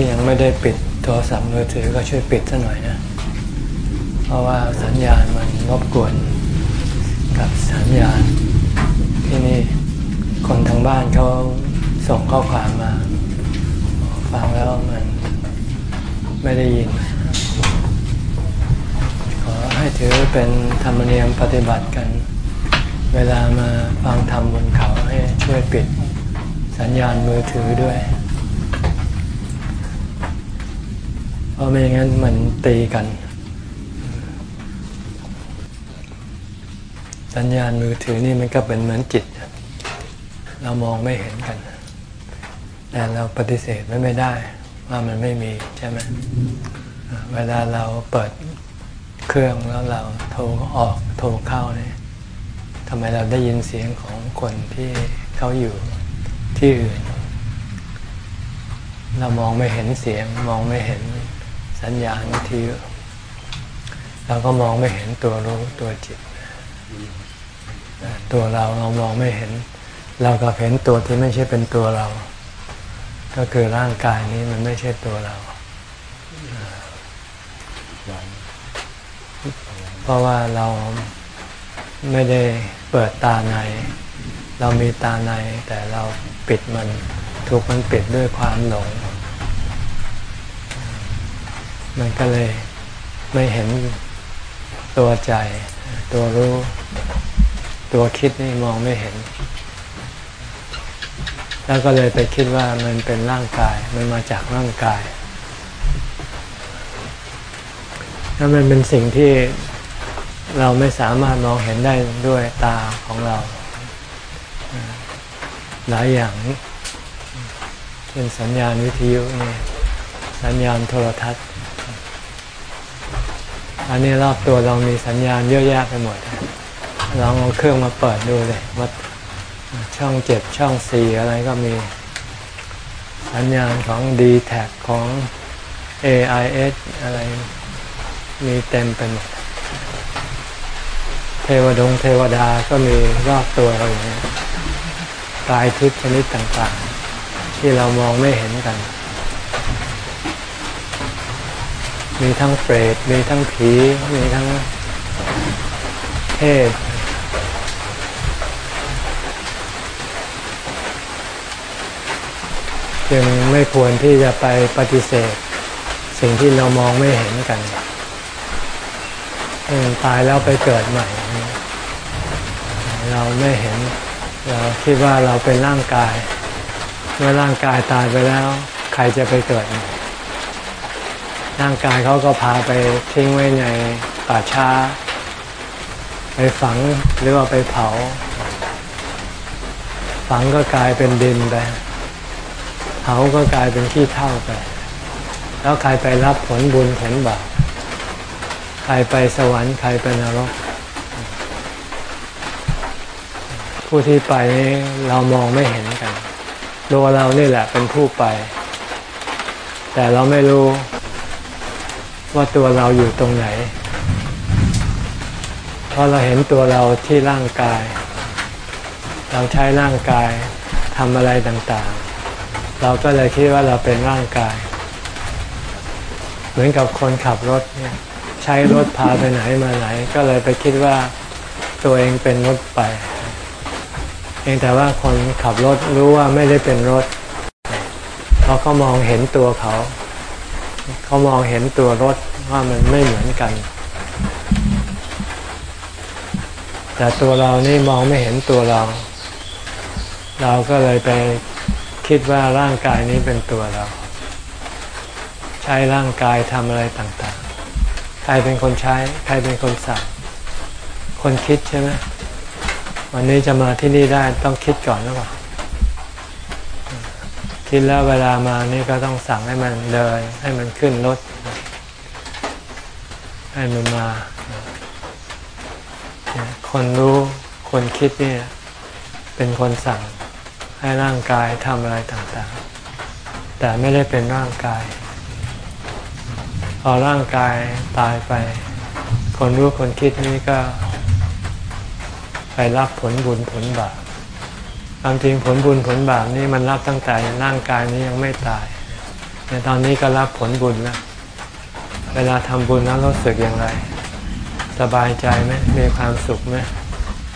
ที่ยังไม่ได้ปิดโทรศัพท์มือถือก็ช่วยปิดซะหน่อยนะ เพราะว่าสัญญาณมันรบกวนกับสัญญาณที่นี่คนทางบ้านเขาส่งข้อความมา ฟังแล้วมันไม่ได้ยิน ขอให้ถือเป็นธรรมเนียมปฏิบัติกัน เวลามาฟังธรรมบนเขาให้ช่วยปิดสัญญาณมือถือด้วย เพราะไม่งั้นมันตีกัน สัญญาณมือถือนี่มันก็เป็นเหมือนจิต เรามองไม่เห็นกัน แต่เราปฏิเสธไม่ไม่ได้ ว่ามันไม่มีใช่ไหมเวลาเราเปิดเครื่องแล้วเราโทรออกโทรเข้าเนี่ยทำไมเราได้ยินเสียงของคนที่เขาอยู่ที่อื่น เรามองไม่เห็นเสียงมองไม่เห็น สัญญาณวิทยุเราก็มองไม่เห็นตัวรู้ตัวจิต ตัวเราเรามองไม่เห็น เราก็เห็นตัวที่ไม่ใช่เป็นตัวเรา ก็คือร่างกายนี้มันไม่ใช่ตัวเรา เพราะว่าเราไม่ได้เปิดตาใน เรามีตาในแต่เราปิดมัน ถูกมันปิดด้วยความหลง มันก็เลยไม่เห็นตัวใจ ตัวรู้ ตัวคิดนี่มองไม่เห็น แล้วก็เลยไปคิดว่ามันเป็นร่างกาย มันมาจากร่างกายถ้ามันเป็นสิ่งที่เราไม่สามารถมองเห็นได้ด้วยตาของเรา หลายอย่างเช่นสัญญาณวิทยุนี่สัญญาณโทรทัศน์ อันนี้รอบตัวเรามีสัญญาณเยอะแยะไปหมดลองเอาเครื่องมาเปิดดูเลยว่าช่องเจ็ดช่องสี่อะไรก็มี สัญญาณของ d t แทของ AIS อะไรมีเต็มไปหมด เทวดงเทวดาก็มีรอบตัวเราอย่างนี้กายทิพย์ชนิดต่างๆ ที่เรามองไม่เห็นกัน มีทั้งเปรตมีทั้งผี มีทั้งเทพจึงไม่ควรที่จะไปปฏิเสธ สิ่งที่เรามองไม่เห็นกันตายแล้วไปเกิดใหม่ เราไม่เห็น เราคิดว่าเราเป็นร่างกาย เมื่อร่างกายตายไปแล้ว ใครจะไปเกิด ร่างกายเขาก็พาไปทิ้งไว้ในป่าช้า ไปฝังหรือว่าไปเผา ฝังก็กลายเป็นดินไปเผาก็กลายเป็นขี้เท่าไป แล้วใครไปรับผลบุญผลบาปใครไปสวรรค์ใครไปนรก ผู้ที่ไปนี้เรามองไม่เห็นกันตัวเรานี่แหละเป็นผู้ไป แต่เราไม่รู้ ว่าตัวเราอยู่ตรงไหนพราะเราเห็นตัวเราที่ร่างกาย เราใช้ร่างกายทำอะไรต่างๆ เราก็เลยคิดว่าเราเป็นร่างกาย เหมือนกับคนขับรถเนี่ยช้รถพาไปไหนมาไหน ก็เลยไปคิดว่าตัวเองเป็นรถไปเองแต่ว่าคนขับรถรู้ว่าไม่ได้เป็นรถเพราะเขามองเห็นตัวเขา เขามองเห็นตัวรถว่ามันไม่เหมือนกัน แต่ตัวเรานี่มองไม่เห็นตัวเรา เราก็เลยไปคิดว่าร่างกายนี้เป็นตัวเรา ใช้ร่างกายทำอะไรต่างๆ ใครเป็นคนใช้ ใครเป็นคนสั่งคนคิดใช่ไหมวันนี้จะมาที่นี่ได้ต้องคิดก่อนหรือเปล่า คิดแล้วเวลามานี่ก็ต้องสั่งให้มันเดิน ให้มันขึ้นรถ ให้มันมา คนรู้คนคิดเนี่ย เป็นคนสั่งให้ร่างกายทำอะไรต่างๆ แต่ไม่ได้เป็นร่างกาย พอร่างกายตายไป คนรู้คนคิดนี้ก็ ไปรับผลบุญผลบาป ความจริงผลบุญผลบาปนี่มันรับตั้งแต่ร่างกายนี้ยังไม่ตายในตอนนี้ก็รับผลบุญแล้วเวลาทำบุญแล้วรู้สึกอย่างไร สบายใจไหมมีความสุขไหม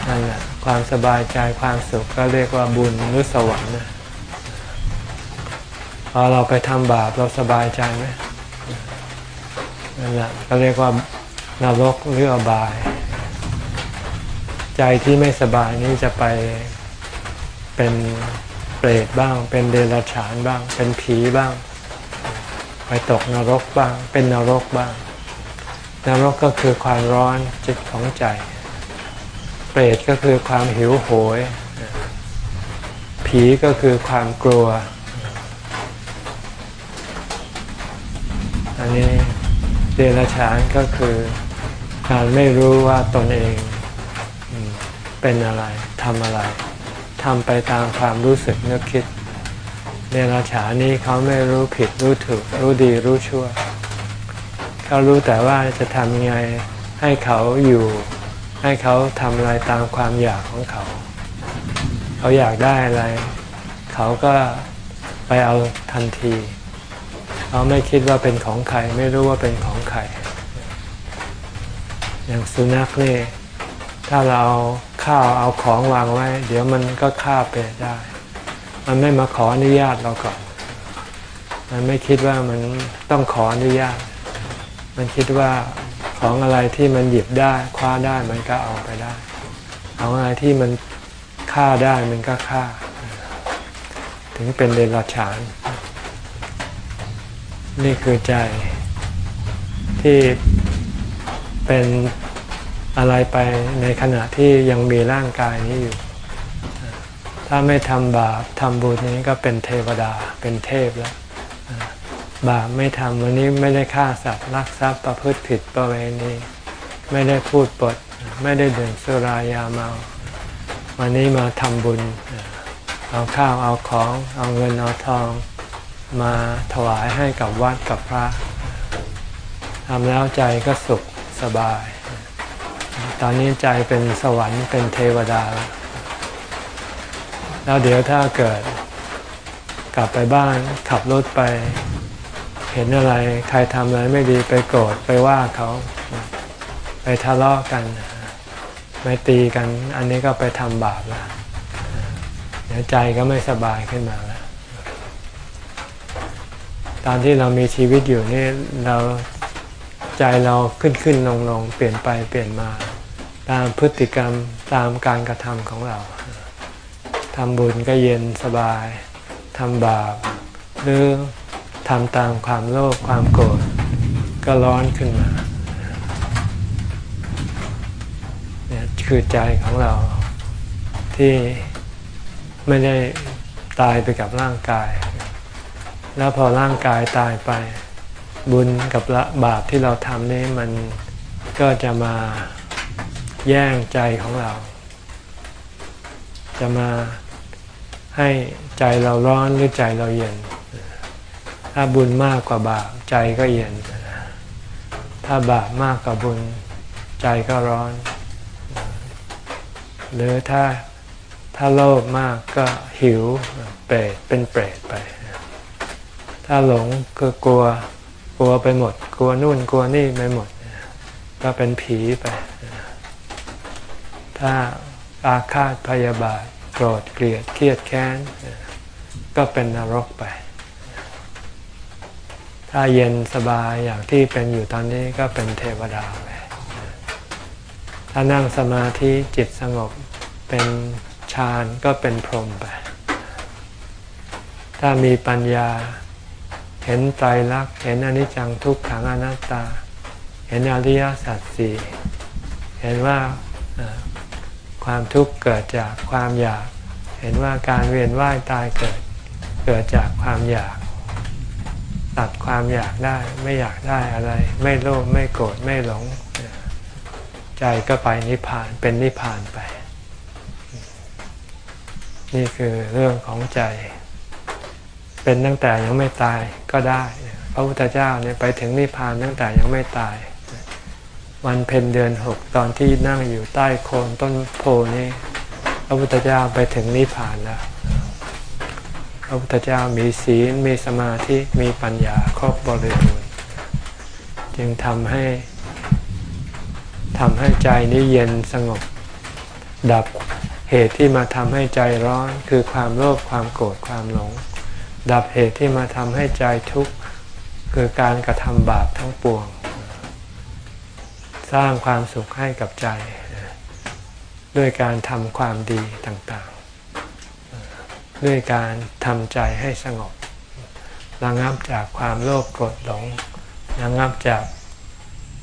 นั่นแหละความสบายใจความสุขก็เรียกว่าบุญหรือสวรรค์นะพอเราไปทำบาปเราสบายใจไหมนั่นแหละก็เรียกว่านรกหรืออบาย ใจที่ไม่สบายนี้จะไป เป็นเปรตบ้าง เป็นเดรัจฉานบ้าง เป็นผีบ้าง ไปตกนรกบ้าง เป็นนรกบ้าง นรกก็คือความร้อนจิตของใจ เปรตก็คือความหิวโหย ผีก็คือความกลัว อันนี้เดรัจฉานก็คือการไม่รู้ว่าตนเองเป็นอะไรทำอะไร ทำไปตามความรู้สึกนึกคิดเดรัจฉานนี้เขาไม่รู้ผิดรู้ถูกรู้ดีรู้ชั่ว เขารู้แต่ว่าจะทำยังไงให้เขาอยู่ ให้เขาทำอะไรตามความอยากของเขา เขาอยากได้อะไร เขาก็ไปเอาทันที เขาไม่คิดว่าเป็นของใครไม่รู้ว่าเป็นของใครอย่างสุนัขนี่ถ้าเรา ข้าวเอาของวางไว้ เดี๋ยวมันก็ฆ่าไปได้ มันไม่มาขออนุญาตเราก่อน มันไม่คิดว่ามันต้องขออนุญาต มันคิดว่าของอะไรที่มันหยิบได้คว้าได้มันก็เอาไปได้ ของอะไรที่มันฆ่าได้มันก็ฆ่า ถึงเป็นเดรัจฉาน นี่คือใจที่เป็น อะไรไปในขณะที่ยังมีร่างกายนี้อยู่ ถ้าไม่ทำบาปทำบุญนี้ก็เป็นเทวดาเป็นเทพแล้ว บาปไม่ทำวันนี้ไม่ได้ฆ่าสัตว์ลักทรัพย์ประพฤติผิดประเวณีไม่ได้พูดปด ไม่ได้ดื่มสุรายาเมา วันนี้มาทำบุญ เอาข้าวเอาของ เอาเงินเอาทอง มาถวายให้กับวัดกับพระทำแล้วใจก็สุขสบาย ตอนนี้ใจเป็นสวรรค์เป็นเทวดา แล้วเดี๋ยวถ้าเกิด กลับไปบ้านขับรถไป เห็นอะไรใครทำอะไรไม่ดีไปโกรธไปว่าเขาไปทะเลาะกันไม่ตีกัน อันนี้ก็ไปทำบาปแล้วเดี๋ยวใจก็ไม่สบายขึ้นมาแล้วตอนที่เรามีชีวิตอยู่นี่เราใจเราขึ้นขึ้นลงลงเปลี่ยนไปเปลี่ยนมา ตามพฤติกรรมตามการกระทำของเราทำบุญก็เย็นสบายทำบาปหรือทำตามความโลภความโกรธก็ร้อนขึ้นมาเนี่ยคือใจของเราที่ไม่ได้ตายไปกับร่างกาย แล้วพอร่างกายตายไป บุญกับละบาปที่เราทำนี้มันก็จะมา แย่งใจของเรา จะมาให้ใจเราร้อนหรือใจเราเย็น ถ้าบุญมากกว่าบาปใจก็เย็น ถ้าบาปมากกว่าบุญใจก็ร้อน หรือถ้าถ้าโลภมากก็หิวเปรตเป็นเปรตไป ถ้าหลงก็กลัวกลัวไปหมด กลัวนู่นกลัวนี่ไปหมด ก็เป็นผีไป ถ้าอาฆาตพยาบาทโกรธเกลียดเครียดแค้น ก็เป็นนรกไป ถ้าเย็นสบายอย่างที่เป็นอยู่ตอนนี้ก็เป็นเทวดาไปถ้านั่งสมาธิจิตสงบเป็นฌานก็เป็นพรหมไป ถ้ามีปัญญาเห็นไตรลักษณ์เห็นอนิจจังทุกขังอนัตตา เห็นอริยสัจสี่เห็นว่า ความทุกข์เกิดจากความอยาก เห็นว่าการเวียนว่ายตายเกิด เกิดจากความอยาก ตัดความอยากได้ไม่อยากได้อะไร ไม่โลภไม่โกรธไม่หลง ใจก็ไปนิพพานเป็นนิพพานไป นี่คือเรื่องของใจ เป็นตั้งแต่ยังไม่ตายก็ได้ พระพุทธเจ้าเนี่ยไปถึงนิพพานตั้งแต่ยังไม่ตาย วันเพ็ญเดือนหกตอนที่นั่งอยู่ใต้โคนต้นโพนี้พระพุทธเจ้าไปถึงนิพพานแล้ว พระพุทธเจ้ามีศีลมีสมาธิมีปัญญาครบบริบูรณ์จึงทำให้ทำให้ใจนี้เย็นสงบ ดับเหตุที่มาทำให้ใจร้อนคือความโลภความโกรธความหลง ดับเหตุที่มาทำให้ใจทุกข์คือการกระทำบาปทั้งปวง สร้างความสุขให้กับใจ ด้วยการทำความดีต่างๆ ด้วยการทำใจให้สงบระงับจากความโลภโกรธหลงระงับจาก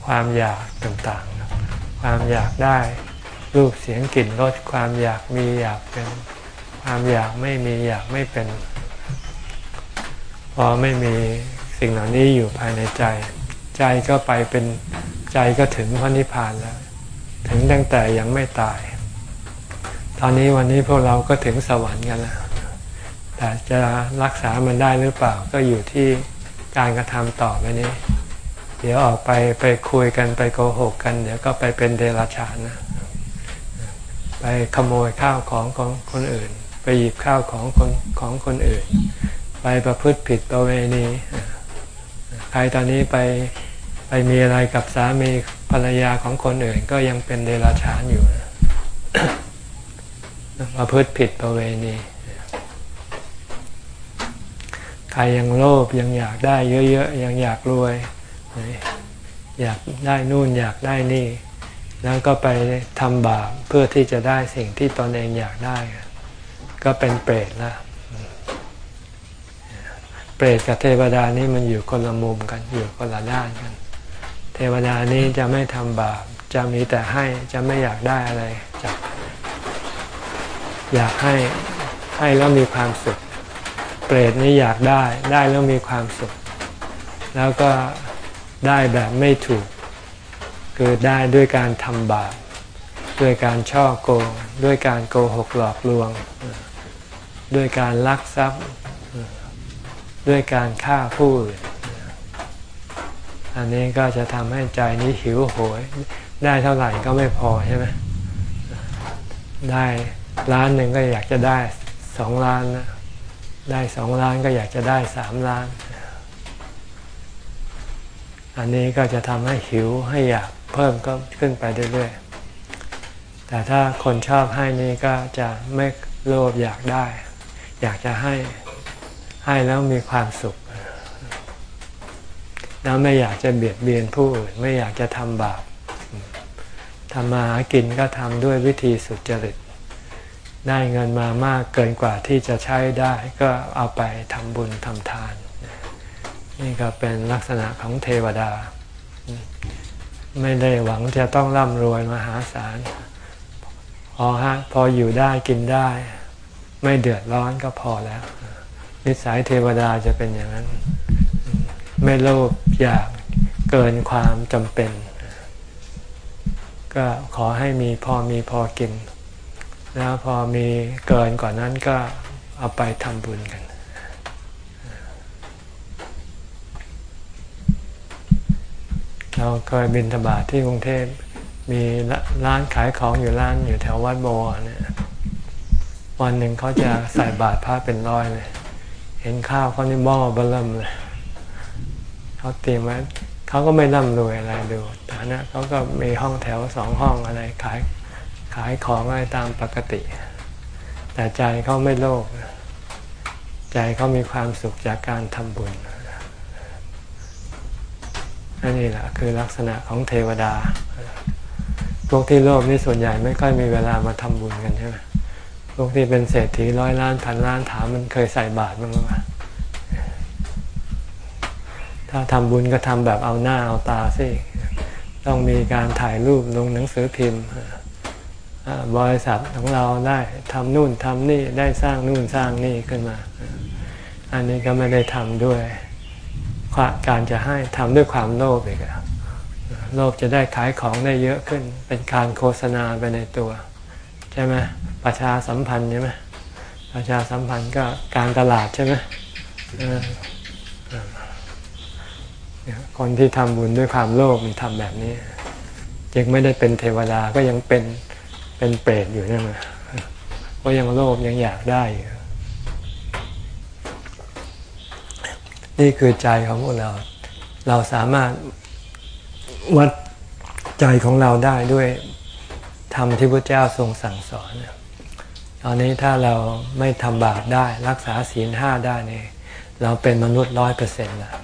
ความอยากต่างๆ ความอยากได้รูปเสียงกลิ่นรสความอยากมีอยากเป็น ความอยากไม่มีอยากไม่เป็น พอไม่มีสิ่งเหล่านี้อยู่ภายในใจ ใจก็ไปเป็นใจก็ถึงพระนิพพานแล้ว ถึงตั้งแต่ยังไม่ตาย ตอนนี้วันนี้พวกเราก็ถึงสวรรค์กันแล้วแต่จะรักษามันได้หรือเปล่าก็อยู่ที่การกระทำต่อไปนี้ เดี๋ยวออกไปไปคุยกันไปโกหกกัน เดี๋ยวก็ไปเป็นเดรัจฉานนะไปขโมยข้าวของของคนอื่น ไปหยิบข้าวของคนของคนอื่น ไปประพฤติผิดประเวณีใครตอนนี้ไป ไปมีอะไรกับสามีภรรยาของคนอื่น ก็ยังเป็นเดรัจฉานอยู่ประพฤติผิดประเวณีใครยังโลภยังอยากได้เยอะๆยังอยากรวย อยากได้นู่นอยากได้นี่ แล้วก็ไปทำบาปเพื่อที่จะได้สิ่งที่ตนเองอยากได้ ก็เป็นเปรตละเปรตกับเทวดานี่มันอยู่คนละมุมกันอยู่คนละด้านกัน ทวดานี้จะไม่ทำบาปจะมีแต่ให้จะไม่อยากได้อะไรจากอยากให้ให้แล้วมีความสุข เปรตนี่อยากได้ได้แล้วมีความสุข แล้วก็ได้แบบไม่ถูก คือได้ด้วยการทำบาปด้วยการช่อโกงด้วยการโกหกหลอกลวง ด้วยการลักทรัพย์ ด้วยการฆ่าผู้อื่น อันนี้ก็จะทำให้ใจนี้หิวโหย ได้เท่าไหร่ก็ไม่พอใช่ไหมได้ล้านหนึ่งก็อยากจะได้สองล้านนะได้สองล้านก็อยากจะได้สามล้าน อันนี้ก็จะทำให้หิวให้อยากเพิ่มก็ขึ้นไปเรื่อยๆ แต่ถ้าคนชอบให้นี่ก็จะไม่โลภอยากได้ อยากจะให้ให้แล้วมีความสุข แล้วไม่อยากจะเบียดเบียนผู้อื่นไม่อยากจะทำบาปทำมาหากินก็ทำด้วยวิธีสุจริต ได้เงินมามากเกินกว่าที่จะใช้ได้ก็เอาไปทำบุญทำทาน นี่ก็เป็นลักษณะของเทวดา ไม่ได้หวังจะต้องร่ำรวยมหาศาลพอฮะพออยู่ได้กินได้ ไม่เดือดร้อนก็พอแล้ว นิสัยเทวดาจะเป็นอย่างนั้น ไม่โลภอยากเกินความจำเป็น ก็ขอให้มีพอมีพอกิน แล้วพอมีเกินกว่านั้นก็เอาไปทำบุญกันเราเคยบินธบาตที่กรุงเทพมีร้านขายของอยู่ร้านอยู่แถววัดโบเนี่ยวันหนึ่งเขาจะใส่บาตรพระเป็นร้อยเลย เห็นข้าวเขานี่หม้อเบิ่มเลย เขาเตรียมไว้เขาก็ไม่ร่ำรวยอะไรดูฐานะเขาก็มีห้องแถวสองห้องอะไรขายขายของอะไรตามปกติ แต่ใจเขาไม่โลภใจเขามีความสุขจากการทำบุญอันนี้แหละคือลักษณะของเทวดา พวกที่โลภนี่ส่วนใหญ่ไม่ค่อยมีเวลามาทำบุญกันใช่ไหมพวกที่เป็นเศรษฐีร้อยล้านพันล้านถามมันเคยใส่บาตรมั้งไหม ถ้าทำบุญก็ทำแบบเอาหน้าเอาตาสิต้องมีการถ่ายรูปลงหนังสือพิมพ์บริษัทของเราได้ทำนู่นทำนี่ได้สร้างนู่นสร้างนี่ขึ้นมา อันนี้ก็ไม่ได้ทำด้วยการจะให้ทำด้วยความโลภอีกโลภจะได้ขายของได้เยอะขึ้น เป็นการโฆษณาไปในตัว ใช่ไหมประชาสัมพันธ์ใช่ไหมประชาสัมพันธ์ก็การตลาดใช่ไหม คนที่ทำบุญด้วยความโลภมันทำแบบนี้ ยังไม่ได้เป็นเทวดาก็ยังเป็นเป็นเปรตอยู่ใช่ไหมก็ยังโลภยังอยากได้อยู่นี่คือใจของพวกเรา เราสามารถวัดใจของเราได้ด้วยทำที่พระเจ้าทรงสั่งสอนตอนนี้ถ้าเราไม่ทำบาปได้ รักษาศีลห้าได้เนี่ยเราเป็นมนุษย์ร้อยเปอร์เซ็นต์แล้ว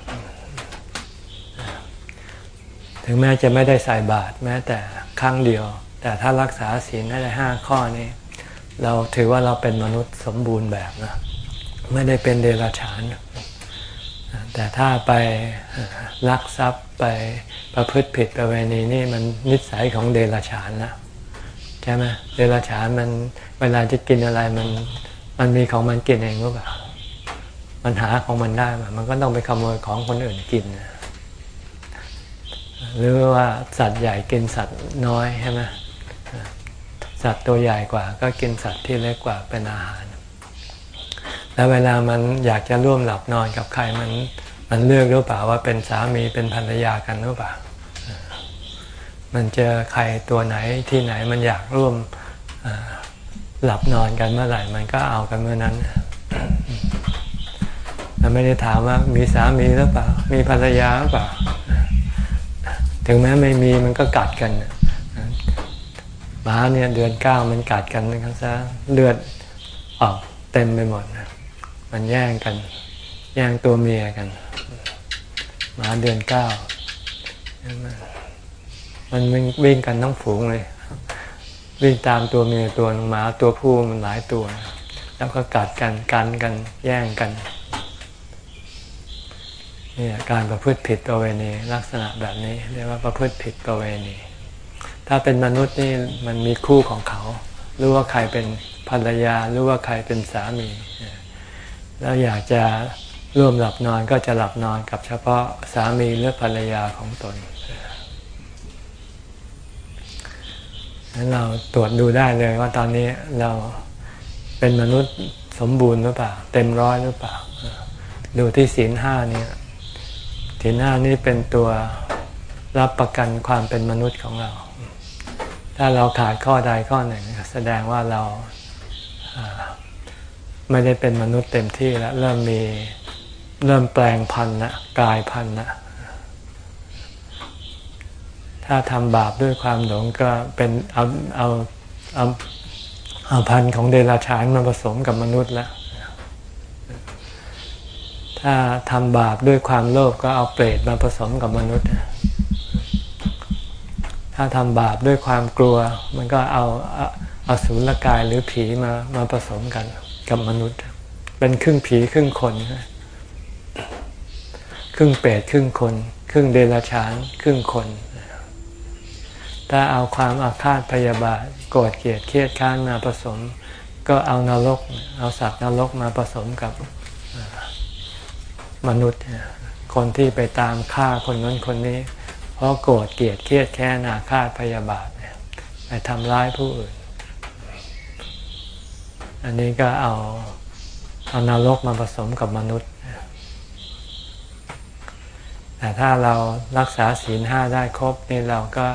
ถึงแม้จะไม่ได้ใส่บาตรแม้แต่ครั้งเดียว แต่ถ้ารักษาศีลได้ห้าข้อนี้ เราถือว่าเราเป็นมนุษย์สมบูรณ์แบบนะไม่ได้เป็นเดรัจฉาน แต่ถ้าไปลักทรัพย์ไปประพฤติผิดประเวณีนี่มันนิสัยของเดรัจฉานนะใช่ไหมเดรัจฉานมันเวลาจะกินอะไรมันมันมีของมันกินเองหรือเปล่ามันหาของมันได้มันก็ต้องไปขโมยของคนอื่นกินนะ หรือว่าสัตว์ใหญ่กินสัตว์น้อยใช่ไหมสัตว์ตัวใหญ่กว่า ก็กินสัตว์ที่เล็กกว่าเป็นอาหาร แล้วเวลามันอยากจะร่วมหลับนอนกับใครมันมันเลือกหรือเปล่าว่าเป็นสามีเป็นภรรยากันหรือเปล่า มันเจอใครตัวไหนที่ไหนมันอยากร่วมหลับนอนกันเมื่อไหร่ มันก็เอากันเมื่อนั้นมันไม่ได้ถามว่ามีสามีหรือเปล่า มีภรรยาหรือเปล่า ถึงแม้ไม่มีมันก็กัดกันหมาเนี่ยเดือนเก้ามันกัดกันนะครับซะเลือดออกเต็มไปหมดมันแย่งกัน แย่งตัวเมียกันหมาเดือนเก้ามันวิ่งกันทั้งฝูงเลยวิ่งตามตัวเมียตัวหมาตัวผู้มันหลายตัว แล้วก็กัดกันกันกันแย่งกัน นี่การประพฤติผิดประเวณีลักษณะแบบนี้เรียกว่าประพฤติผิดประเวณี ถ้าเป็นมนุษย์นี่มันมีคู่ของเขา รู้ว่าใครเป็นภรรยารู้ว่าใครเป็นสามี แล้วอยากจะร่วมหลับนอนก็จะหลับนอนกับเฉพาะสามีหรือภรรยาของตนนั้นเราตรวจดูได้เลยว่าตอนนี้เราเป็นมนุษย์สมบูรณ์หรือเปล่า เต็มร้อยหรือเปล่า ดูที่ศีลห้านี่ ศีลห้านี้เป็นตัวรับประกันความเป็นมนุษย์ของเรา ถ้าเราขาดข้อใดข้อหนึ่ง แสดงว่าเราไม่ได้เป็นมนุษย์เต็มที่แล้ว เริ่มมีเริ่มแปลงพันธุ์นะกายพันธุ์นะถ้าทำบาปด้วยความหลงก็เป็นเอาเอาเอาเอาพันธุ์ของเดรัจฉานมาผสมกับมนุษย์แล้ว ถ้าทำบาปด้วยความโลภก็เอาเปรตมาผสมกับมนุษย์ ถ้าทำบาปด้วยความกลัว มันก็เอาเอาสูรกายหรือผีมามาผสมกันกับมนุษย์ เป็นครึ่งผีครึ่งคน ครึ่งเปรตครึ่งคน ครึ่งเดรัจฉานครึ่งคน ถ้าเอาความอาฆาตพยาบาทโกรธเกลียดเครียดค้านมาผสม ก็เอานรก เอาสัตว์นรกมาผสมกับ มนุษย์ คนที่ไปตามฆ่าคนนั้นคนนี้ เพราะโกรธเกลียดเครียดแค้นอาฆาตพยาบาทไปทำร้ายผู้อื่น อันนี้ก็เอาเอานรกมาผสมกับมนุษย์ แต่ถ้าเรารักษาศีลห้าได้ครบนี่เราก็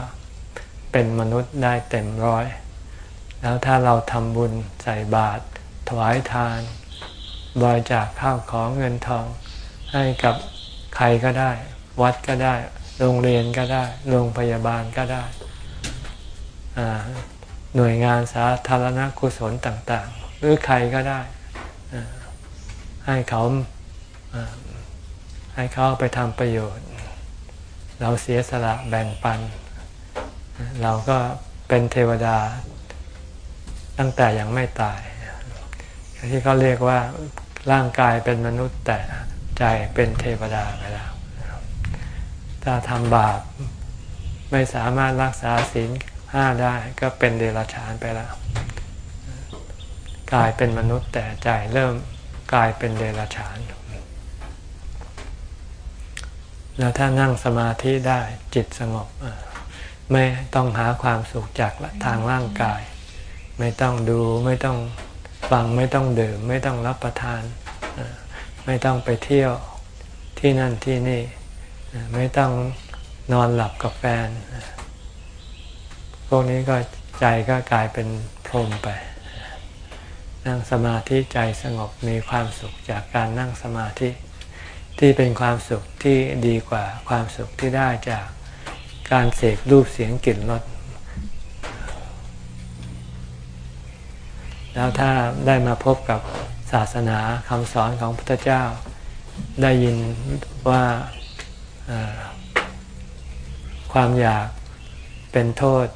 เป็นมนุษย์ได้เต็มร้อย แล้วถ้าเราทำบุญใส่บาตรถวายทาน บริจาคข้าวของเงินทอง ให้กับใครก็ได้ วัดก็ได้ โรงเรียนก็ได้ โรงพยาบาลก็ได้ หน่วยงานสาธารณกุศลต่าง ๆ หรือใครก็ได้ ให้เขาให้เขาไปทำประโยชน์ เราเสียสละแบ่งปัน เราก็เป็นเทวดาตั้งแต่ยังไม่ตายที่เขาเรียกว่าร่างกายเป็นมนุษย์แต่ ใจเป็นเทวดาไปแล้วถ้าทำบาปไม่สามารถรักษาศีลห้าได้ก็เป็นเดรัจฉานไปแล้ว กลายเป็นมนุษย์แต่ใจเริ่มกลายเป็นเดรัจฉาน แล้วถ้านั่งสมาธิได้จิตสงบไม่ต้องหาความสุขจากทางร่างกาย ไม่ต้องดูไม่ต้องฟังไม่ต้องดื่ม ไม่ต้องรับประทาน ไม่ต้องไปเที่ยวที่นั่นที่นี่ ไม่ต้องนอนหลับกับแฟน พวกนี้ก็ใจก็กลายเป็นพรมไป นั่งสมาธิใจสงบมีความสุขจากการนั่งสมาธิ ที่เป็นความสุขที่ดีกว่าความสุขที่ได้จากการเสกรูปเสียงกลิ่นรสแล้วถ้าได้มาพบกับ ศาสนาคำสอนของพระพุทธเจ้า ได้ยินว่าความอยากเป็นโทษ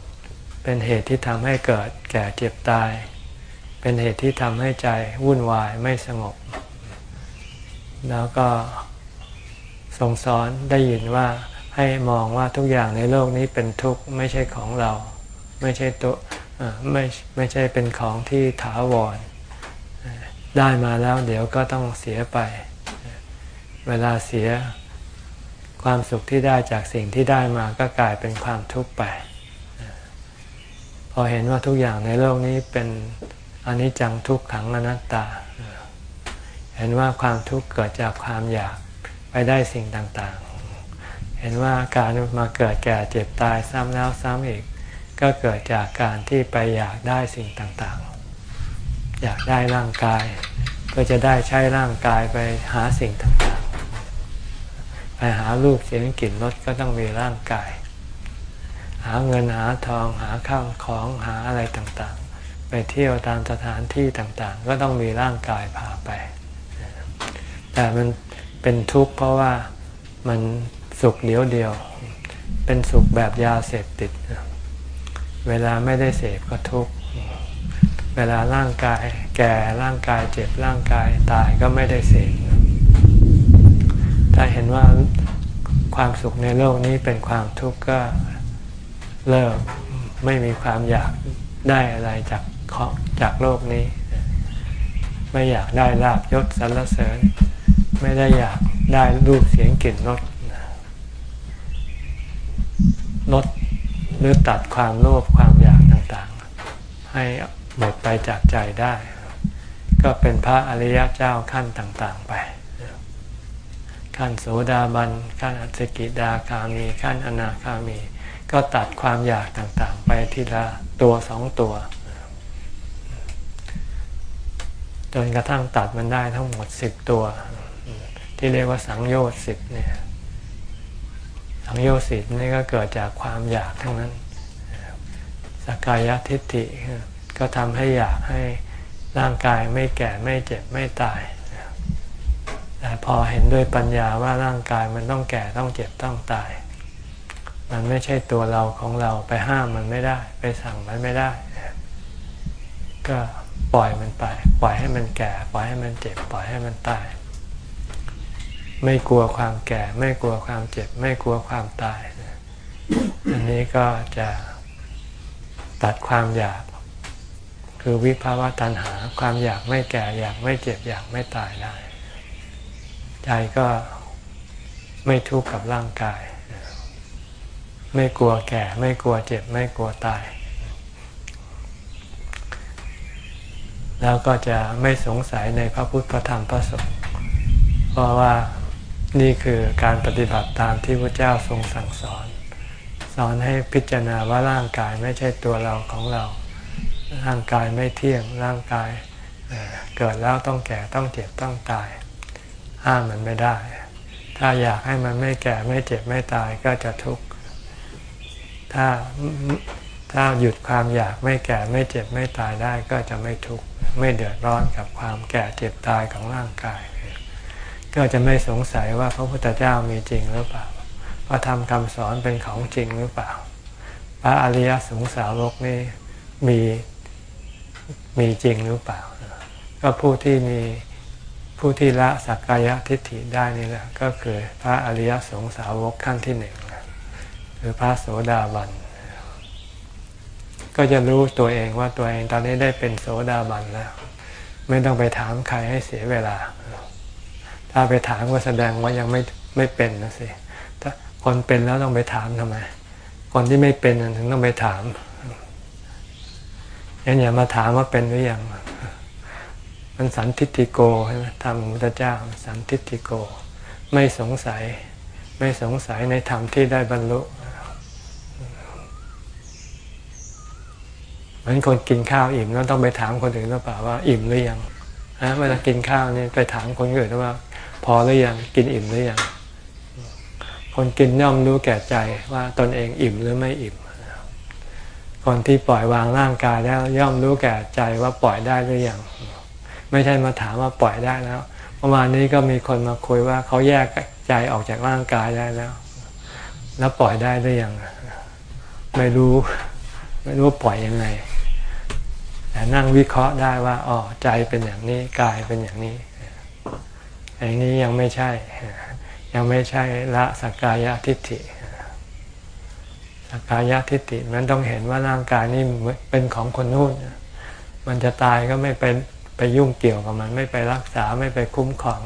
เป็นเหตุที่ทำให้เกิดแก่เจ็บตาย เป็นเหตุที่ทำให้ใจวุ่นวายไม่สงบ แล้วก็ทรงสอนได้ยินว่าให้มองว่าทุกอย่างในโลกนี้เป็นทุกข์ไม่ใช่ของเรา ไม่ใช่ตัวไม่ไม่ใช่เป็นของที่ถาวร ได้มาแล้วเดี๋ยวก็ต้องเสียไป เวลาเสียความสุขที่ได้จากสิ่งที่ได้มาก็กลายเป็นความทุกข์ไป พอเห็นว่าทุกอย่างในโลกนี้เป็นอนิจจังทุกขังอนัตตา เห็นว่าความทุกข์เกิดจากความอยากไปได้สิ่งต่างๆ เห็นว่าการมาเกิดแก่เจ็บตายซ้ำแล้วซ้ำอีก ก็เกิดจากการที่ไปอยากได้สิ่งต่าง อยากได้ร่างกายก็จะได้ใช้ร่างกายไปหาสิ่งต่างๆ ไปหารูปเสียงกลิ่นรสก็ต้องมีร่างกาย หาเงินหาทองหาข้าวของหาอะไรต่างๆ ไปเที่ยวตามสถานที่ต่างๆ ก็ต้องมีร่างกายพาไป แต่มันเป็นทุกข์เพราะว่ามันสุขเดียวเดียว เป็นสุขแบบยาเสพติด เวลาไม่ได้เสพก็ทุกข์ เวลาร่างกาย แก่ร่างกายเจ็บร่างกายตายก็ไม่ได้เสพถ้าเห็นว่าความสุขในโลกนี้เป็นความทุกข์ก็เลิกไม่มีความอยากได้อะไรจากจากโลกนี้ ไม่อยากได้ลาบยศสรรเสริญ ไม่ได้อยากได้รูปเสียงกลิ่นรสลดหรือตัดความโลภความอยากต่างๆ ให้ หมดไปจากใจได้ ก็เป็นพระอริยเจ้าขั้นต่างๆไป ขั้นโสดาบันขั้นอสกิดาคามี ขั้นอนาคามี ก็ตัดความอยากต่างๆ ไปทีละตัวสองตัว จนกระทั่งตัดมันได้ทั้งหมดสิบตัว ที่เรียกว่าสังโยชน์สิบเนี่ยสังโยชน์สิบนี่ก็เกิดจากความอยากทั้งนั้นสกายทิฏฐิ ก็ทำให้อยากให้ร่างกายไม่แก่ไม่เจ็บไม่ตาย แต่พอเห็นด้วยปัญญาว่าร่างกายมันต้องแก่ต้องเจ็บต้องตาย มันไม่ใช่ตัวเราของเราไปห้ามมันไม่ได้ ไปสั่งมันไม่ได้ ก็ปล่อยมันไป ปล่อยให้มันแก่ ปล่อยให้มันเจ็บ ปล่อยให้มันตาย ไม่กลัวความแก่ ไม่กลัวความเจ็บ ไม่กลัวความตาย อันนี้ก็จะตัดความอยาก คือวิภาวะตัณหาความอยากไม่แก่อยากไม่เจ็บอยากไม่ตายได้ ใจก็ไม่ทุกข์กับร่างกาย ไม่กลัวแก่ ไม่กลัวเจ็บ ไม่กลัวตาย แล้วก็จะไม่สงสัยในพระพุทธพระธรรมพระสงฆ์เพราะว่านี่คือการปฏิบัติตามที่พระเจ้าทรงสั่งสอน สอนให้พิจารณาว่าร่างกายไม่ใช่ตัวเราของเรา ร่างกายไม่เที่ยงร่างกายเกิดแล้วต้องแก่ต้องเจ็บต้องตายห้ามมันไม่ได้ ถ้าอยากให้มันไม่แก่ไม่เจ็บไม่ตายก็จะทุกข์ถ้าถ้าหยุดความอยากไม่แก่ไม่เจ็บไม่ตายได้ก็จะไม่ทุกข์ไม่เดือดร้อนกับความแก่เจ็บตายของร่างกาย ก็จะไม่สงสัยว่าพระพุทธเจ้ามีจริงหรือเปล่าพระธรรมคำสอนเป็นของจริงหรือเปล่า พระอริยสงสาวกนี่มี มีจริงหรือเปล่า ก็ผู้ที่มีผู้ที่ละสักกายทิฏฐิได้นี่แหละก็คือพระอริยสงสาวกขั้นที่หนึ่งคือพระโสดาบันก็จะรู้ตัวเองว่าตัวเองตอนนี้ได้เป็นโสดาบันแล้ว ไม่ต้องไปถามใครให้เสียเวลา ถ้าไปถามก็แสดงว่ายังไม่ไม่เป็นนะสิถ้าคนเป็นแล้วต้องไปถามทำไม คนที่ไม่เป็นถึงต้องไปถาม ยันอย่ามาถามว่าเป็นหรือยังมันสันทิติโกใช่ไหมธรรมพุทธเจ้า สันทิติโก ไม่สงสัย ไม่สงสัยในธรรมที่ได้บรรลุเหมือนคนกินข้าวอิ่มแล้วต้องไปถามคนอื่นหรือเปล่าว่าอิ่มหรือยังฮะเวลากินข้าวนี่ไปถามคนอื่นว่า พอหรือยังกินอิ่มหรือยังคนกินย่อมรู้แก่ใจว่าตนเองอิ่มหรือไม่อิ่ม คนที่ปล่อยวางร่างกายแล้วย่อมรู้แก่ใจว่าปล่อยได้หรือยังไม่ใช่มาถามว่าปล่อยได้แล้วประมาณนี้ก็มีคนมาคุยว่าเขาแยกใจออกจากร่างกายได้แล้ว แล้วปล่อยได้หรือยังไม่รู้ ไม่รู้ปล่อยยังไงแต่นั่งวิเคราะห์ได้ว่าอ๋อใจเป็นอย่างนี้กายเป็นอย่างนี้อย่างนี้ยังไม่ใช่ ยังไม่ใช่ละสักกายทิฏฐิ กายทิฏฐิมันต้องเห็นว่าร่างกายนี่เป็นของคนนู้นมันจะตายก็ไม่ไปไปยุ่งเกี่ยวกับมัน ไม่ไปรักษาไม่ไปคุ้มครอง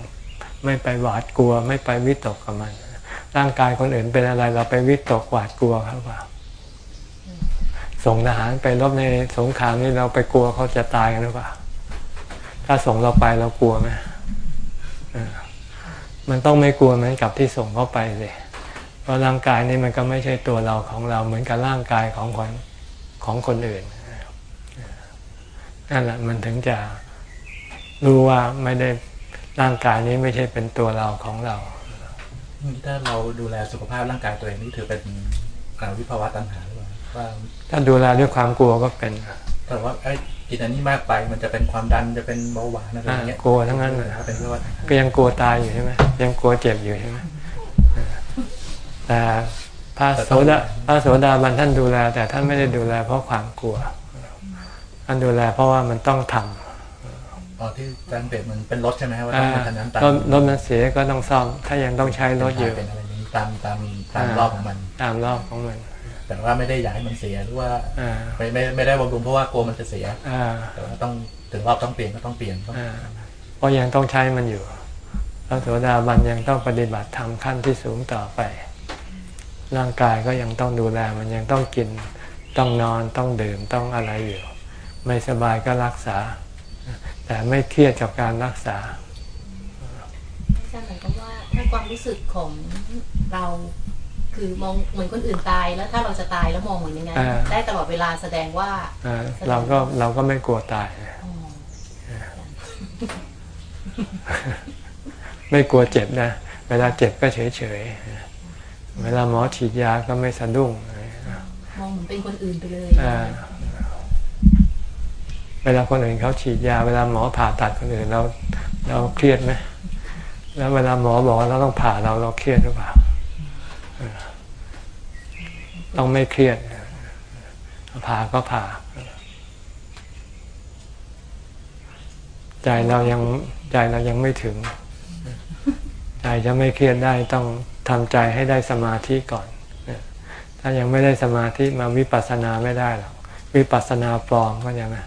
ไม่ไปหวาดกลัว ไม่ไปวิตกกับมัน ร่างกายคนอื่นเป็นอะไรเราไปวิตกหวาดกลัวเขาเปล่าส่งทหารไปรบในสงครามนี่เราไปกลัวเขาจะตายกันหรือเปล่าถ้าส่งเราไปเรากลัวไหมมันต้องไม่กลัวเหมือนกับที่ส่งเขาไปเลย ราะร่างกายนี่มันก็ไม่ใช่ตัวเราของเราเหมือนกับร่างกายของคนของคนอื่นนั่นแหละมันถึงจะรู้ว่าไม่ได้ร่างกายนี้ไม่ใช่เป็นตัวเราของเราถ้าเราดูแลสุขภาพร่างกายตัวเองนี่ถือเป็นการวิภาวะตัณหาหรือเปล่าว่าถ้าดูแลด้วยความกลัวก็เป็นแต่ว่าไอ้กินอันนี้มากไปมันจะเป็นความดันจะเป็นเบาหวานอะไรอย่างเงี้ยกลัวทั้งนั้นเลยเป็นว่าก็ยังกลัวตายอยู่ใช่ไหมยังกลัวเจ็บอยู่ใช่ไหม แต่พระโสดาพระโสดาบันท่านดูแล แต่ท่านไม่ได้ดูแล เพราะความกลัว ท่านดูแล เพราะว่ามันต้องทำอ๋อที่จารเปรียบมันเป็นรถใช่ไหมว่าต้องทำนั้นตามรถมันเสียก็ต้องซ่อม ถ้ายังต้องใช้รถอยู่ตามตามตามรอบของมัน ตามรอบของมัน แต่ว่าไม่ได้อยากให้มันเสียหรือว่าไม่ไม่ไม่ได้บำรุงเพราะว่ากลัวมันจะเสียแต่ว่าต้องถึงรอบต้องเปลี่ยนก็ต้องเปลี่ยนเพราะยังต้องใช้มันอยู่พระโสดาบันยังต้องปฏิบัติธรรมขั้นที่สูงต่อไป ร่างกายก็ยังต้องดูแลมันยังต้องกินต้องนอนต้องดื่มต้องอะไรอยู่ ไม่สบายก็รักษา แต่ไม่เครียดกับการรักษาใช่เหมือนกับว่าถ้าความรู้สึกของเราคือมองเหมือนคนอื่นตายแล้วถ้าเราจะตายแล้วมองเหมือนยังไงได้ตลอดเวลาแสดงว่าเราก็เราก็ไม่กลัวตาย ไม่กลัวเจ็บนะ เวลาเจ็บก็เฉยเฉย เวลาหมอฉีดยาก็ไม่สะดุ้งมองเหมือนเป็นคนอื่นไปเลยเวลาคนอื่นเขาฉีดยา เวลาหมอผ่าตัดคนอื่นเราเราเครียดไหมแล้วเวลาหมอบอกว่าเราต้องผ่าเราเราเครียดหรือเปล่าต้องไม่เครียดผ่าก็ผ่า ใจเรายังใจเรายังไม่ถึง ใจจะไม่เครียดได้ต้อง ทำใจให้ได้สมาธิก่อน ถ้ายังไม่ได้สมาธิมาวิปัสสนาไม่ได้หรอก วิปัสสนาปลอมก็ยังไง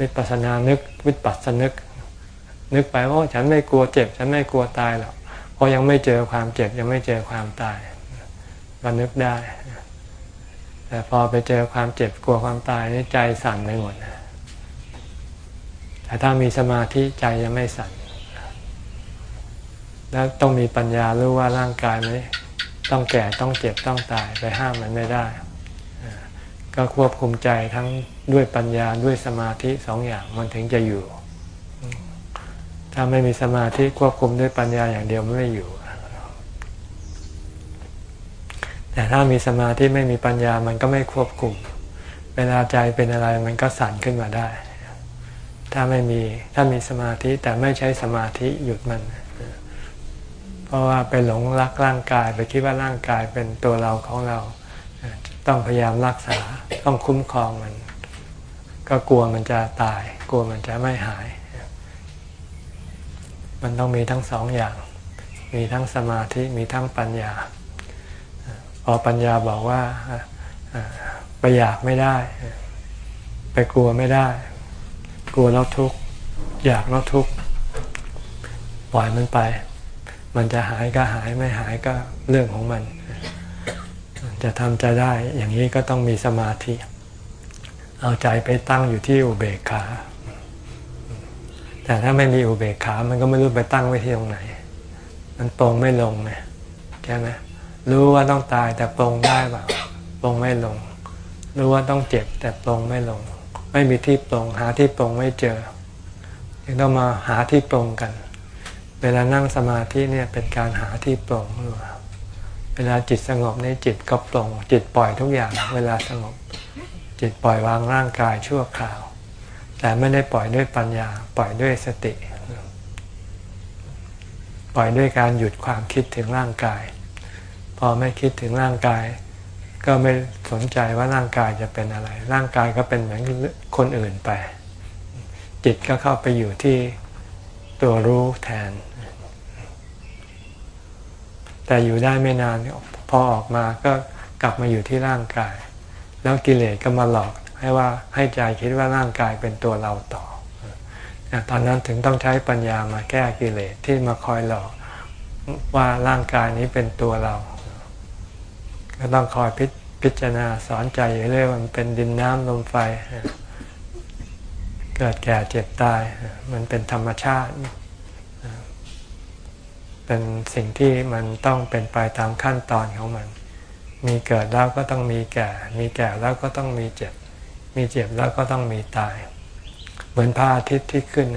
วิปัสสนานึกวิปัสสนึก นึกไปว่าฉันไม่กลัวเจ็บ ฉันไม่กลัวตายหรอก เพราะยังไม่เจอความเจ็บยังไม่เจอความตายก็นึกได้ แต่พอไปเจอความเจ็บกลัวความตายนี่ใจสั่นไปหมดแต่ถ้ามีสมาธิใจจะไม่สั่น แล้วต้องมีปัญญารู้ว่าร่างกายนี้ต้องแก่ต้องเจ็บต้องตายไปห้ามมันไม่ได้ ก็ควบคุมใจทั้งด้วยปัญญาด้วยสมาธิสองอย่างมันถึงจะอยู่ ถ้าไม่มีสมาธิควบคุมด้วยปัญญาอย่างเดียวไม่อยู่ แต่ถ้ามีสมาธิไม่มีปัญญามันก็ไม่ควบคุม เวลาใจเป็นอะไรมันก็สั่นขึ้นมาได้ ถ้าไม่มีถ้ามีสมาธิแต่ไม่ใช้สมาธิหยุดมัน เพราะว่าไปหลงรักร่างกาย ไปคิดว่าร่างกายเป็นตัวเราของเรา ต้องพยายามรักษาต้องคุ้มครองมัน ก็กลัวมันจะตาย กลัวมันจะไม่หาย มันต้องมีทั้งสองอย่าง มีทั้งสมาธิมีทั้งปัญญา พอปัญญาบอกว่าไปอยากไม่ได้ ไปกลัวไม่ได้ กลัวแล้วทุกข์อยากแล้วทุกข์ปล่อยมันไป มันจะหายก็หายไม่หายก็เรื่องของมัน จะทำใจได้อย่างนี้ก็ต้องมีสมาธิ เอาใจไปตั้งอยู่ที่อุเบกขา แต่ถ้าไม่มีอุเบกขา มันก็ไม่รู้ไปตั้งไว้ที่ตรงไหน มันตรงไม่ลงไงใช่ไหมรู้ว่าต้องตายแต่ปรงได้แบบปรงไม่ลง รู้ว่าต้องเจ็บแต่ปรงไม่ลง ไม่มีที่ปรงหาที่ปรงไม่เจอยังต้องมาหาที่ปรงกัน เวลานั่งสมาธิเนี่ยเป็นการหาที่ปร่งเวลาจิตสงบในจิตก็ปร่งจิตปล่อยทุกอย่าง เวลาสงบ จิตปล่อยวางร่างกายชั่วคราว แต่ไม่ได้ปล่อยด้วยปัญญา ปล่อยด้วยสติ ปล่อยด้วยการหยุดความคิดถึงร่างกาย พอไม่คิดถึงร่างกาย ก็ไม่สนใจว่าร่างกายจะเป็นอะไร ร่างกายก็เป็นเหมือนคนอื่นไป จิตก็เข้าไปอยู่ที่ตัวรู้แทน แต่อยู่ได้ไม่นานพอออกมาก็กลับมาอยู่ที่ร่างกาย แล้วกิเลสก็มาหลอกให้ว่าให้ใจคิดว่าร่างกายเป็นตัวเราต่อตอนนั้นถึงต้องใช้ปัญญามาแก้กิเลสที่มาคอยหลอกว่าร่างกายนี้เป็นตัวเรา ก็ต้องคอยพิพจารณาสอนใจเรื่อยมันเป็นดินน้ำลมไฟ เกิดแก่เจ็บตาย มันเป็นธรรมชาติ เป็นสิ่งที่มันต้องเป็นไปตามขั้นตอนของมัน มีเกิดแล้วก็ต้องมีแก่ มีแก่แล้วก็ต้องมีเจ็บ มีเจ็บแล้วก็ต้องมีตาย เหมือนพระอาทิตย์ที่ขึ้น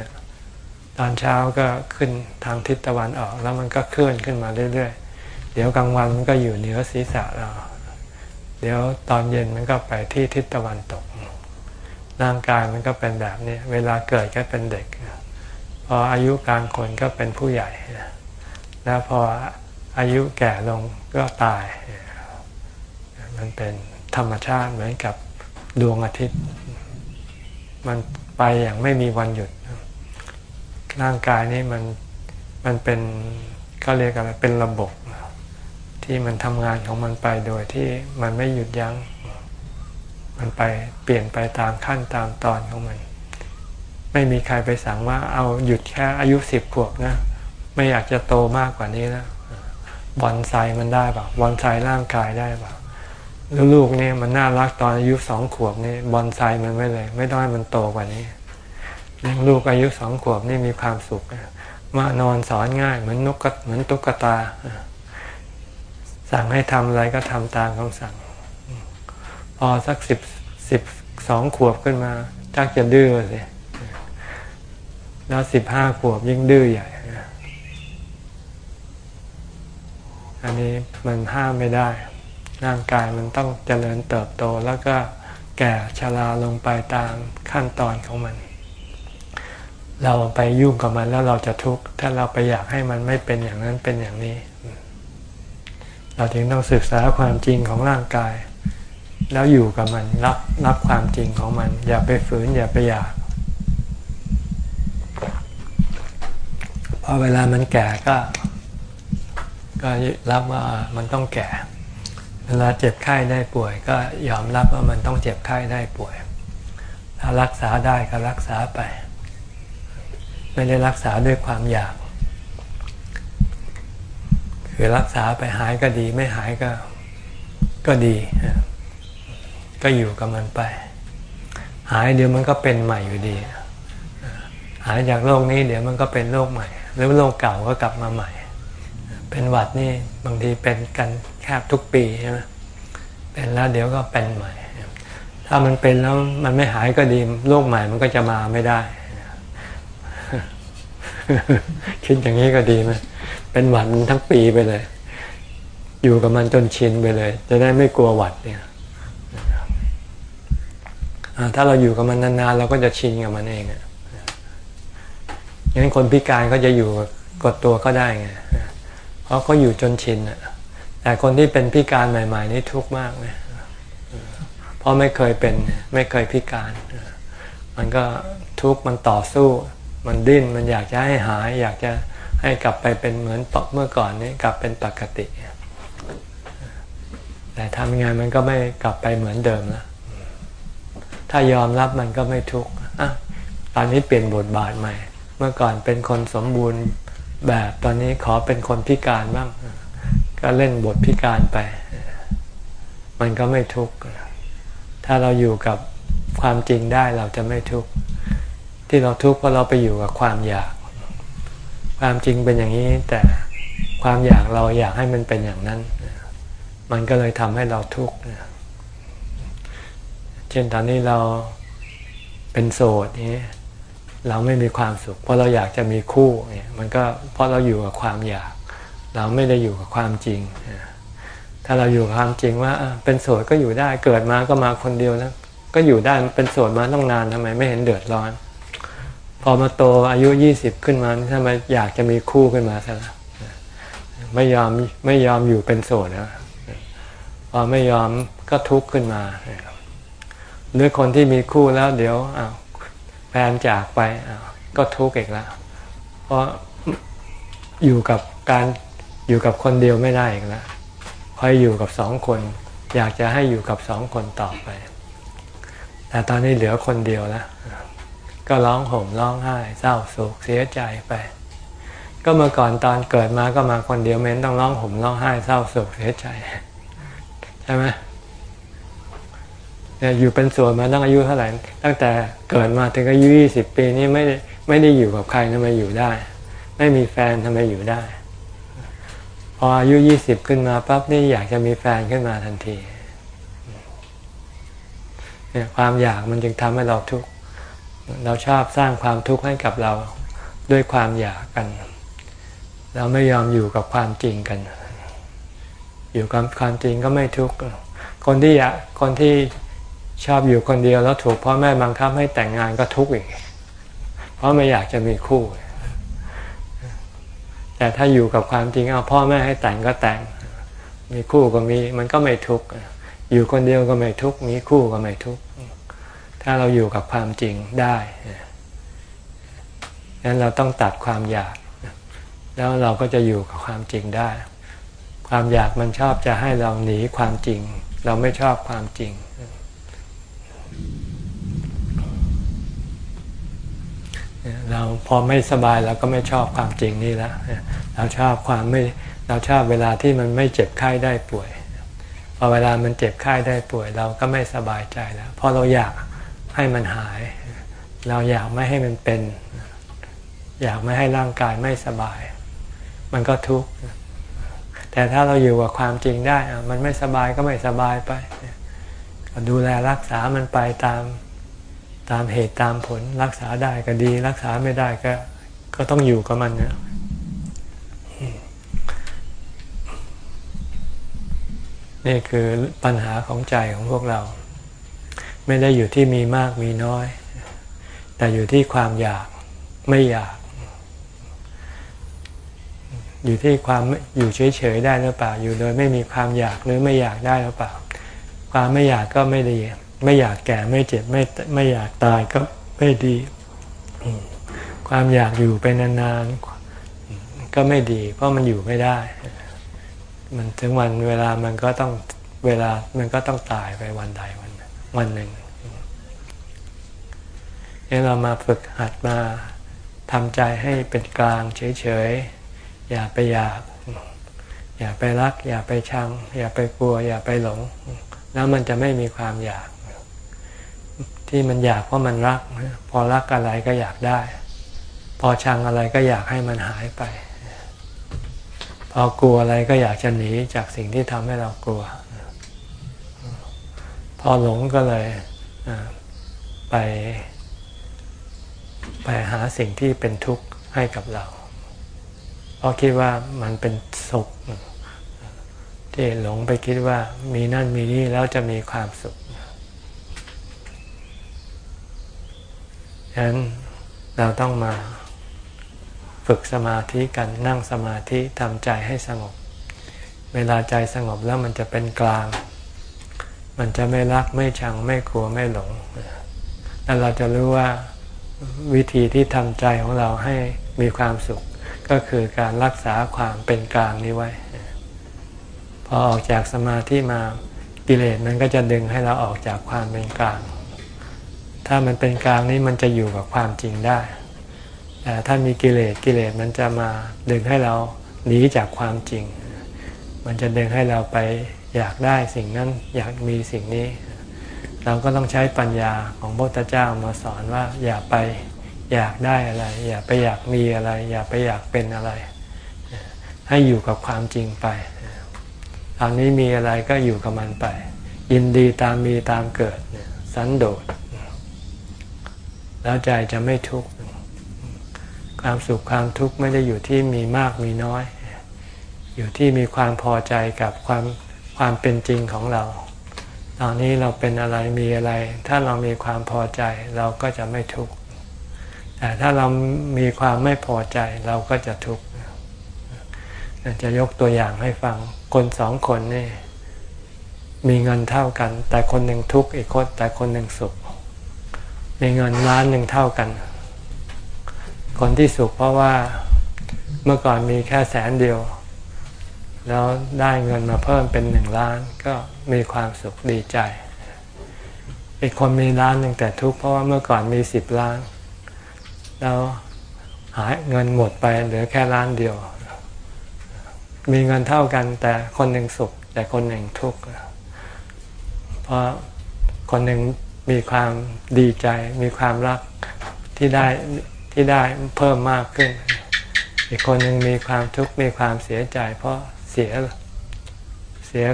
ตอนเช้าก็ขึ้นทางทิศตะวันออกแล้วมันก็เคลื่อนขึ้นมาเรื่อยๆ เดี๋ยวกลางวันมันก็อยู่เหนือศีรษะเรา เดี๋ยวตอนเย็นมันก็ไปที่ทิศตะวันตก ร่างกายมันก็เป็นแบบนี้ เวลาเกิดก็เป็นเด็ก พออายุกลางคนก็เป็นผู้ใหญ่ แล้วพออายุแก่ลงก็ตาย มันเป็นธรรมชาติเหมือนกับดวงอาทิตย์ มันไปอย่างไม่มีวันหยุด ร่างกายนี้มันมันเป็นเขาเรียกอะไรเป็นระบบ ที่มันทำงานของมันไปโดยที่มันไม่หยุดยัง้ง มันไปเปลี่ยนไปตามขั้นตามตอนของมัน ไม่มีใครไปสั่งว่าเอาหยุดแค่อายุสิบขวบนะ ไม่อยากจะโตมากกว่านี้แล้วบอลไซมันได้ป่ะบอลไซร่างกายได้ป่ะแล้วลูกนี่มันน่ารักตอนอายุสองขวบนี่บอลไซมันไม่เลย ไม่ต้องให้มันโตกว่านี้เลี้ยงลูกอายุสองขวบนี่มีความสุขมานอนสอนง่ายเหมือนนกเหมือนตุ๊กตา สั่งให้ทำอะไรก็ทำตามคำสั่ง พอสักสิบสิบสองขวบขึ้นมาชักจะดื้อสิแล้วสิบห้าขวบยิ่งดื้อใหญ่ อันนี้มันห้ามไม่ได้ ร่างกายมันต้องเจริญเติบโตแล้วก็แก่ชราลงไปตามขั้นตอนของมัน เราไปยุ่งกับมันแล้วเราจะทุกข์ถ้าเราไปอยากให้มันไม่เป็นอย่างนั้นเป็นอย่างนี้ เราจึงต้องศึกษาความจริงของร่างกาย แล้วอยู่กับมันรับรับความจริงของมัน อย่าไปฝืนอย่าไปอยากพอเวลามันแก่ก็ ก็รับว่ามันต้องแก่ เวลาเจ็บไข้ได้ป่วย ก็ยอมรับว่ามันต้องเจ็บไข้ได้ป่วย ถ้ารักษาได้ก็รักษาไป ไม่ได้รักษาด้วยความอยาก คือรักษาไปหายก็ดี ไม่หายก็ก็ดี ก็อยู่กับมันไป หายเดี๋ยวมันก็เป็นใหม่อยู่ดี หายจากโรคนี้เดี๋ยวมันก็เป็นโรคใหม่ หรือโรคเก่าก็กลับมาใหม่ เป็นหวัดนี่บางทีเป็นกันแคบทุกปีใช่ไหมเป็นแล้วเดี๋ยวก็เป็นใหม่ ถ้ามันเป็นแล้วมันไม่หายก็ดีโรคใหม่มันก็จะมาไม่ได้ คิดอย่างนี้ก็ดีไหมเป็นหวัดทั้งปีไปเลย อยู่กับมันจนชินไปเลย จะได้ไม่กลัวหวัดเนี่ยถ้าเราอยู่กับมันนานๆเราก็จะชินกับมันเองอะงั้นคนพิการก็จะอยู่กดตัวก็ได้ไง ราะเขาอยู่จนชินอะแต่คนที่เป็นพิการใหม่ ๆ นี่ทุกข์มากเลยเพราะไม่เคยเป็นไม่เคยพิการ มันก็ทุกข์มันต่อสู้ มันดิ้นมันอยากจะให้หาย อยากจะให้กลับไปเป็นเหมือนเมื่อก่อนนี้กลับเป็นปกติ แต่ทำยังไงมันก็ไม่กลับไปเหมือนเดิมแล้วถ้ายอมรับมันก็ไม่ทุกข์ตอนนี้เปลี่ยนบทบาทใหม่ เมื่อก่อนเป็นคนสมบูรณ์ แบบตอนนี้ขอเป็นคนพิการบ้าง ก็เล่นบทพิการไป มันก็ไม่ทุกข์ถ้าเราอยู่กับความจริงได้เราจะไม่ทุกข์ที่เราทุกข์เพราะเราไปอยู่กับความอยาก ความจริงเป็นอย่างนี้แต่ความอยากเราอยากให้มันเป็นอย่างนั้น มันก็เลยทำให้เราทุกข์เช่นตอนนี้เราเป็นโสดนี้ เราไม่มีความสุข เพราะเราอยากจะมีคู่เนี่ยมันก็เพราะเราอยู่กับความอยาก เราไม่ได้อยู่กับความจริง ถ้าเราอยู่กับความจริงว่าเป็นโสดก็อยู่ได้เกิดมาก็มาคนเดียวนะก็อยู่ได้เป็นโสดมาต้องนานทำไมไม่เห็นเดือดร้อน พอมาโตอายุยี่สิบขึ้นมาทำไมอยากจะมีคู่ขึ้นมาซะละไม่ยอมไม่ยอมอยู่เป็นโสดนะพอไม่ยอมก็ทุกข์ขึ้นมาหรือคนที่มีคู่แล้วเดี๋ยวอ้าว แฟนจากไปก็ทุกข์อีกแล้ว เพราะอยู่กับการอยู่กับคนเดียวไม่ได้อีกแล้วคอยอยู่กับสองคน อยากจะให้อยู่กับสองคนต่อไป แต่ตอนนี้เหลือคนเดียวแล้วก็ร้องห่มร้องไห้ เศร้าโศกเสียใจไป ก็เมื่อก่อนตอนเกิดมาก็มาคนเดียวเม้นต้องร้องห่มร้องไห้เศร้าโศกเสียใจใช่ไหม อยู่เป็นส่วนมาตั้งอายุเท่าไหร่ตั้งแต่เกิดมาถึงอายุยี่สิบปีนี่ไม่ไม่ได้อยู่กับใครทำไมอยู่ได้ ไม่มีแฟนทำไมอยู่ได้ พออายุยี่สิบขึ้นมาปั๊บนี่อยากจะมีแฟนขึ้นมาทันทีเนี่ยความอยากมันจึงทำให้เราทุกข์เราชอบสร้างความทุกข์ให้กับเราด้วยความอยากกัน เราไม่ยอมอยู่กับความจริงกัน อยู่กับความจริงก็ไม่ทุกข์คนที่อยากคนที่ ชอบอยู่คนเดียวแล้วถูกพ่อแม่บังคับให้แต่งงานก็ทุกข์อีก เพราะไม่อยากจะมีคู่ แต่ถ้าอยู่กับความจริงเอาพ่อแม่ให้แต่งก็แต่ง มีคู่ก็มีมันก็ไม่ทุกข์อยู่คนเดียวก็ไม่ทุกข์มีคู่ก็ไม่ทุกข์ถ้าเราอยู่กับความจริงได้ดังนั้นเราต้องตัดความอยาก แล้วเราก็จะอยู่กับความจริงได้ ความอยากมันชอบจะให้เราหนีความจริง เราไม่ชอบความจริง เราพอไม่สบายเราก็ไม่ชอบความจริงนี่แล้วเราชอบความไม่เราชอบเวลาที่มันไม่เจ็บไข้ได้ป่วยพอเวลามันเจ็บไข้ได้ป่วย เราก็ไม่สบายใจแล้วเพราะเราอยากให้มันหาย เราอยากไม่ให้มันเป็น อยากไม่ให้ร่างกายไม่สบาย มันก็ทุกข์แต่ถ้าเราอยู่กับความจริงได้มันไม่สบายก็ไม่สบายไปดูแลรักษามันไปตาม ตามเหตุตามผลรักษาได้ก็ดี รักษาไม่ได้ก็ ก็ต้องอยู่กับมันนะนี่คือปัญหาของใจของพวกเรา ไม่ได้อยู่ที่มีมากมีน้อย แต่อยู่ที่ความอยากไม่อยาก อยู่ที่ความอยู่เฉยๆได้หรือเปล่า อยู่โดยไม่มีความอยากหรือไม่อยากได้หรือเปล่า ความไม่อยากก็ไม่ดี ไม่อยากแก่ไม่เจ็บไม่ไม่อยากตายก็ไม่ดี ความอยากอยู่ไปนานๆก็ไม่ดี เพราะมันอยู่ไม่ได้ มันถึงวันเวลามันก็ต้องเวลามันก็ต้องตายไปวันใดวันวันหนึ่งเรามาฝึกหัดมาทำใจให้เป็นกลางเฉยๆ อย่าไปอยาก อย่าไปรัก อย่าไปชัง อย่าไปกลัว อย่าไปหลง แล้วมันจะไม่มีความอยาก ที่มันอยากเพราะมันรัก พอรักอะไรก็อยากได้ พอชังอะไรก็อยากให้มันหายไป พอกลัวอะไรก็อยากจะหนีจากสิ่งที่ทำให้เรากลัว พอหลงก็เลยไป ไปหาสิ่งที่เป็นทุกข์ให้กับเราเพราะคิดว่ามันเป็นสุขที่หลงไปคิดว่ามีนั่นมีนี่แล้วจะมีความสุข ฉะนั้นเราต้องมาฝึกสมาธิกันนั่งสมาธิทำใจให้สงบ เวลาใจสงบแล้วมันจะเป็นกลาง มันจะไม่รักไม่ชังไม่กลัวไม่หลงแล้วเราจะรู้ว่าวิธีที่ทำใจของเราให้มีความสุข ก็คือการรักษาความเป็นกลางนี้ไว้ พอออกจากสมาธิมากิเลสมันก็จะดึงให้เราออกจากความเป็นกลาง ถ้ามันเป็นกลางนี้มันจะอยู่กับความจริงได้ แต่ถ้ามีกิเลสกิเลสมันจะมาดึงให้เราหนีจากความจริง มันจะดึงให้เราไปอยากได้สิ่งนั้นอยากมีสิ่งนี้ เราก็ต้องใช้ปัญญาของพระพุทธเจ้ามาสอนว่าอย่าไปอยากได้อะไร อย่าไปอยากมีอะไร อย่าไปอยากเป็นอะไร ให้อยู่กับความจริงไปตอนนี้มีอะไรก็อยู่กับมันไป ยินดีตามมีตามเกิดสันโดษ แล้วใจจะไม่ทุกข์ความสุขความทุกข์ไม่ได้อยู่ที่มีมากมีน้อย อยู่ที่มีความพอใจกับความความเป็นจริงของเรา ตอนนี้เราเป็นอะไรมีอะไร ถ้าเรามีความพอใจเราก็จะไม่ทุกข์แต่ถ้าเรามีความไม่พอใจเราก็จะทุกข์จะยกตัวอย่างให้ฟังคนสองคนนี่มีเงินเท่ากัน แต่คนหนึ่งทุกข์อีกคนแต่คนหนึ่งสุข มีเงินล้านหนึ่งเท่ากัน คนที่สุขเพราะว่าเมื่อก่อนมีแค่แสนเดียว แล้วได้เงินมาเพิ่มเป็นหนึ่งล้านก็มีความสุขดีใจ อีกคนมีล้านหนึ่งแต่ทุกข์เพราะว่าเมื่อก่อนมีสิบล้าน แล้วหายเงินหมดไปเหลือแค่ล้านเดียว มีเงินเท่ากันแต่คนหนึ่งสุขแต่คนหนึ่งทุกข์เพราะคนหนึ่ง มีความดีใจ มีความรักที่ได้ที่ได้เพิ่มมากขึ้น อีกคนหนึ่งมีความทุกข์มีความเสียใจ เพราะเสียเสีย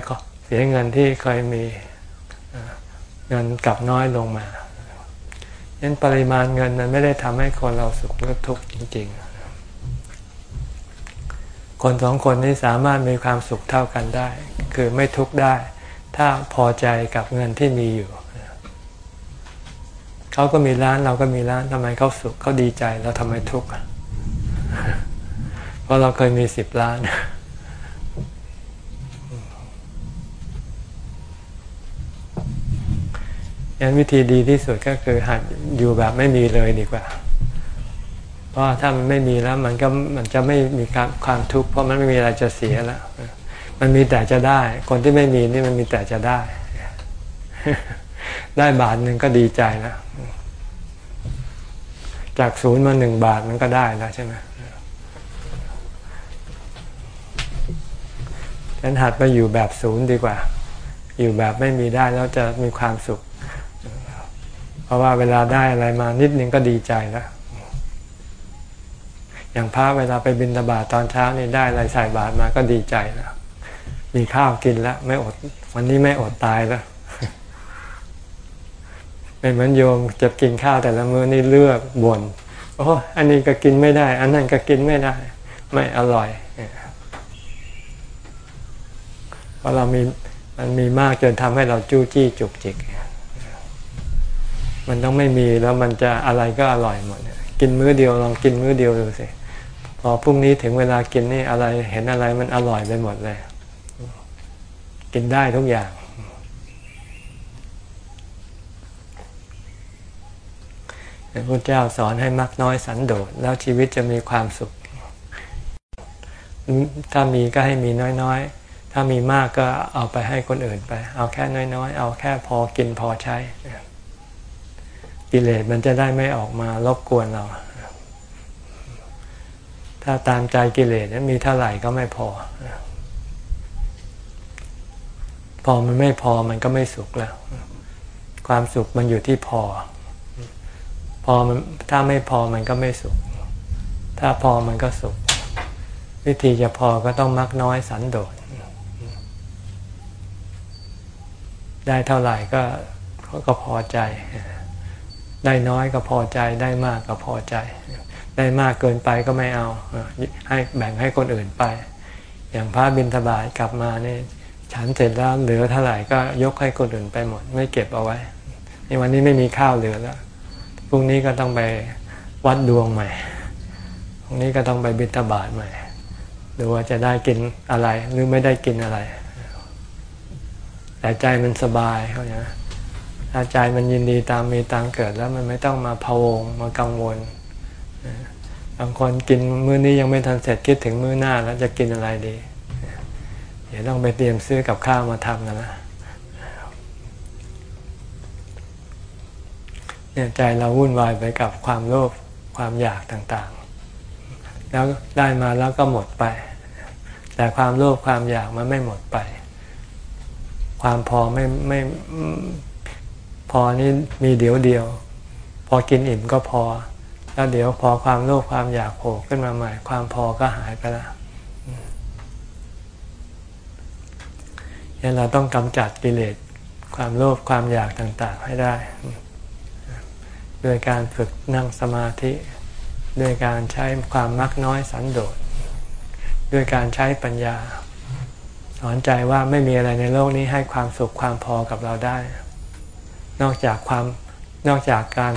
เสียเงินที่เคยมีเงินกลับน้อยลงมานั้นปริมาณเงินมันไม่ได้ทำให้คนเราสุขหรือทุกข์จริง ๆ คนสองคนนี้สามารถมีความสุขเท่ากันได้ คือไม่ทุกข์ได้ ถ้าพอใจกับเงินที่มีอยู่ เขาก็มีร้านเราก็มีร้านทำไมเขาสุขเขาดีใจเราทำไมทุกข์เพราะเราเคยมีสิบล้าน ยันวิธีดีที่สุดก็คือหัดอยู่แบบไม่มีเลยดีกว่า เพราะถ้ามันไม่มีแล้วมันก็มันจะไม่มีความความทุกข์เพราะมันไม่มีอะไรจะเสียแล้ว มันมีแต่จะได้ คนที่ไม่มีนี่มันมีแต่จะได้ ได้บาทหนึ่งก็ดีใจแล้วจากศูนย์มาหนึ่งบาทมันก็ได้แล้วใช่ไหมฉันหัดไปอยู่แบบศูนย์ดีกว่า อยู่แบบไม่มีได้แล้วจะมีความสุข เพราะว่าเวลาได้อะไรมานิดนึงก็ดีใจแล้วอย่างพระเวลาไปบินตบาตตอนเช้านี่ได้อะไรใส่บาตรมาก็ดีใจแล้วมีข้าวกินแล้ว ไม่อด วันนี้ไม่อดตายแล้ว เป็นเหมือนโยมจะกินข้าวแต่ละมื้อนี่เลือกบน่นโอ้อันนี้ก็กินไม่ได้ อันนั้นก็กินไม่ได้ ไม่อร่อยเพราะเรามีมันมีมากจนทำให้เราจู้จี้จุกจิก มันต้องไม่มีแล้วมันจะอะไรก็อร่อยหมด กินมื้อเดียวลองกินมื้อเดียวดูสิ พอพรุ่งนี้ถึงเวลากินนี่อะไรเห็นอะไรมันอร่อยไปหมดเลย กินได้ทุกอย่าง พระพุทธเจ้าสอนให้มักน้อยสันโดษแล้วชีวิตจะมีความสุข ถ้ามีก็ให้มีน้อยๆ ถ้ามีมากก็เอาไปให้คนอื่นไป เอาแค่น้อยๆ เอาแค่พอกินพอใช้กิเลสมันจะได้ไม่ออกมารบกวนเรา ถ้าตามใจกิเลสมีเท่าไหร่ก็ไม่พอ พอมันไม่พอมันก็ไม่สุขแล้ว ความสุขมันอยู่ที่พอ อมันถ้าไม่พอมันก็ไม่สุข ถ้าพอมันก็สุข วิธีจะพอก็ต้องมักน้อยสันโดษได้เท่าไหร่ก็ก็พอใจ ได้น้อยก็พอใจได้มากก็พอใจ ได้มากเกินไปก็ไม่เอา ให้แบ่งให้คนอื่นไป อย่างพระบิณฑบาตกลับมาเนี่ยฉันเสร็จแล้วเหลือเท่าไหร่ก็ยกให้คนอื่นไปหมด ไม่เก็บเอาไว้ในวันนี้ไม่มีข้าวเหลือแล้ว พรุ่งนี้ก็ต้องไปวัดดวงใหม่พรุ่งนี้ก็ต้องไปบิณฑบาตใหม่ดูว่าจะได้กินอะไรหรือไม่ได้กินอะไร แต่ใจมันสบายเขาเนี่ยถ้าใจมันยินดีตามมีตามเกิดแล้วมันไม่ต้องมาพะวงมากังวลบางคนกินมื้อนี้ยังไม่ทันเสร็จคิดถึงมื้อหน้าแล้วจะกินอะไรดี เดี๋ยวต้องไปเตรียมซื้อกับข้าวมาทำกันนะ ใจเราวุ่นวายไปกับความโลภความอยากต่างๆ แล้วได้มาแล้วก็หมดไป แต่ความโลภความอยากมันไม่หมดไป ความพอไม่ไม่พอนี่มีเดี๋ยวเดียว พอกินอิ่มก็พอ แล้วเดี๋ยวพอความโลภความอยากโผล่ขึ้นมาใหม่ ความพอก็หายไปแล้วเนี่ยเราต้องกำจัดกิเลสความโลภความอยากต่างๆให้ได้ โดยการฝึกนั่งสมาธิด้วยการใช้ความมักน้อยสันโดษด้วยการใช้ปัญญา สอนใจว่าไม่มีอะไรในโลกนี้ให้ความสุขความพอกับเราได้ นอกจากความนอกจากการ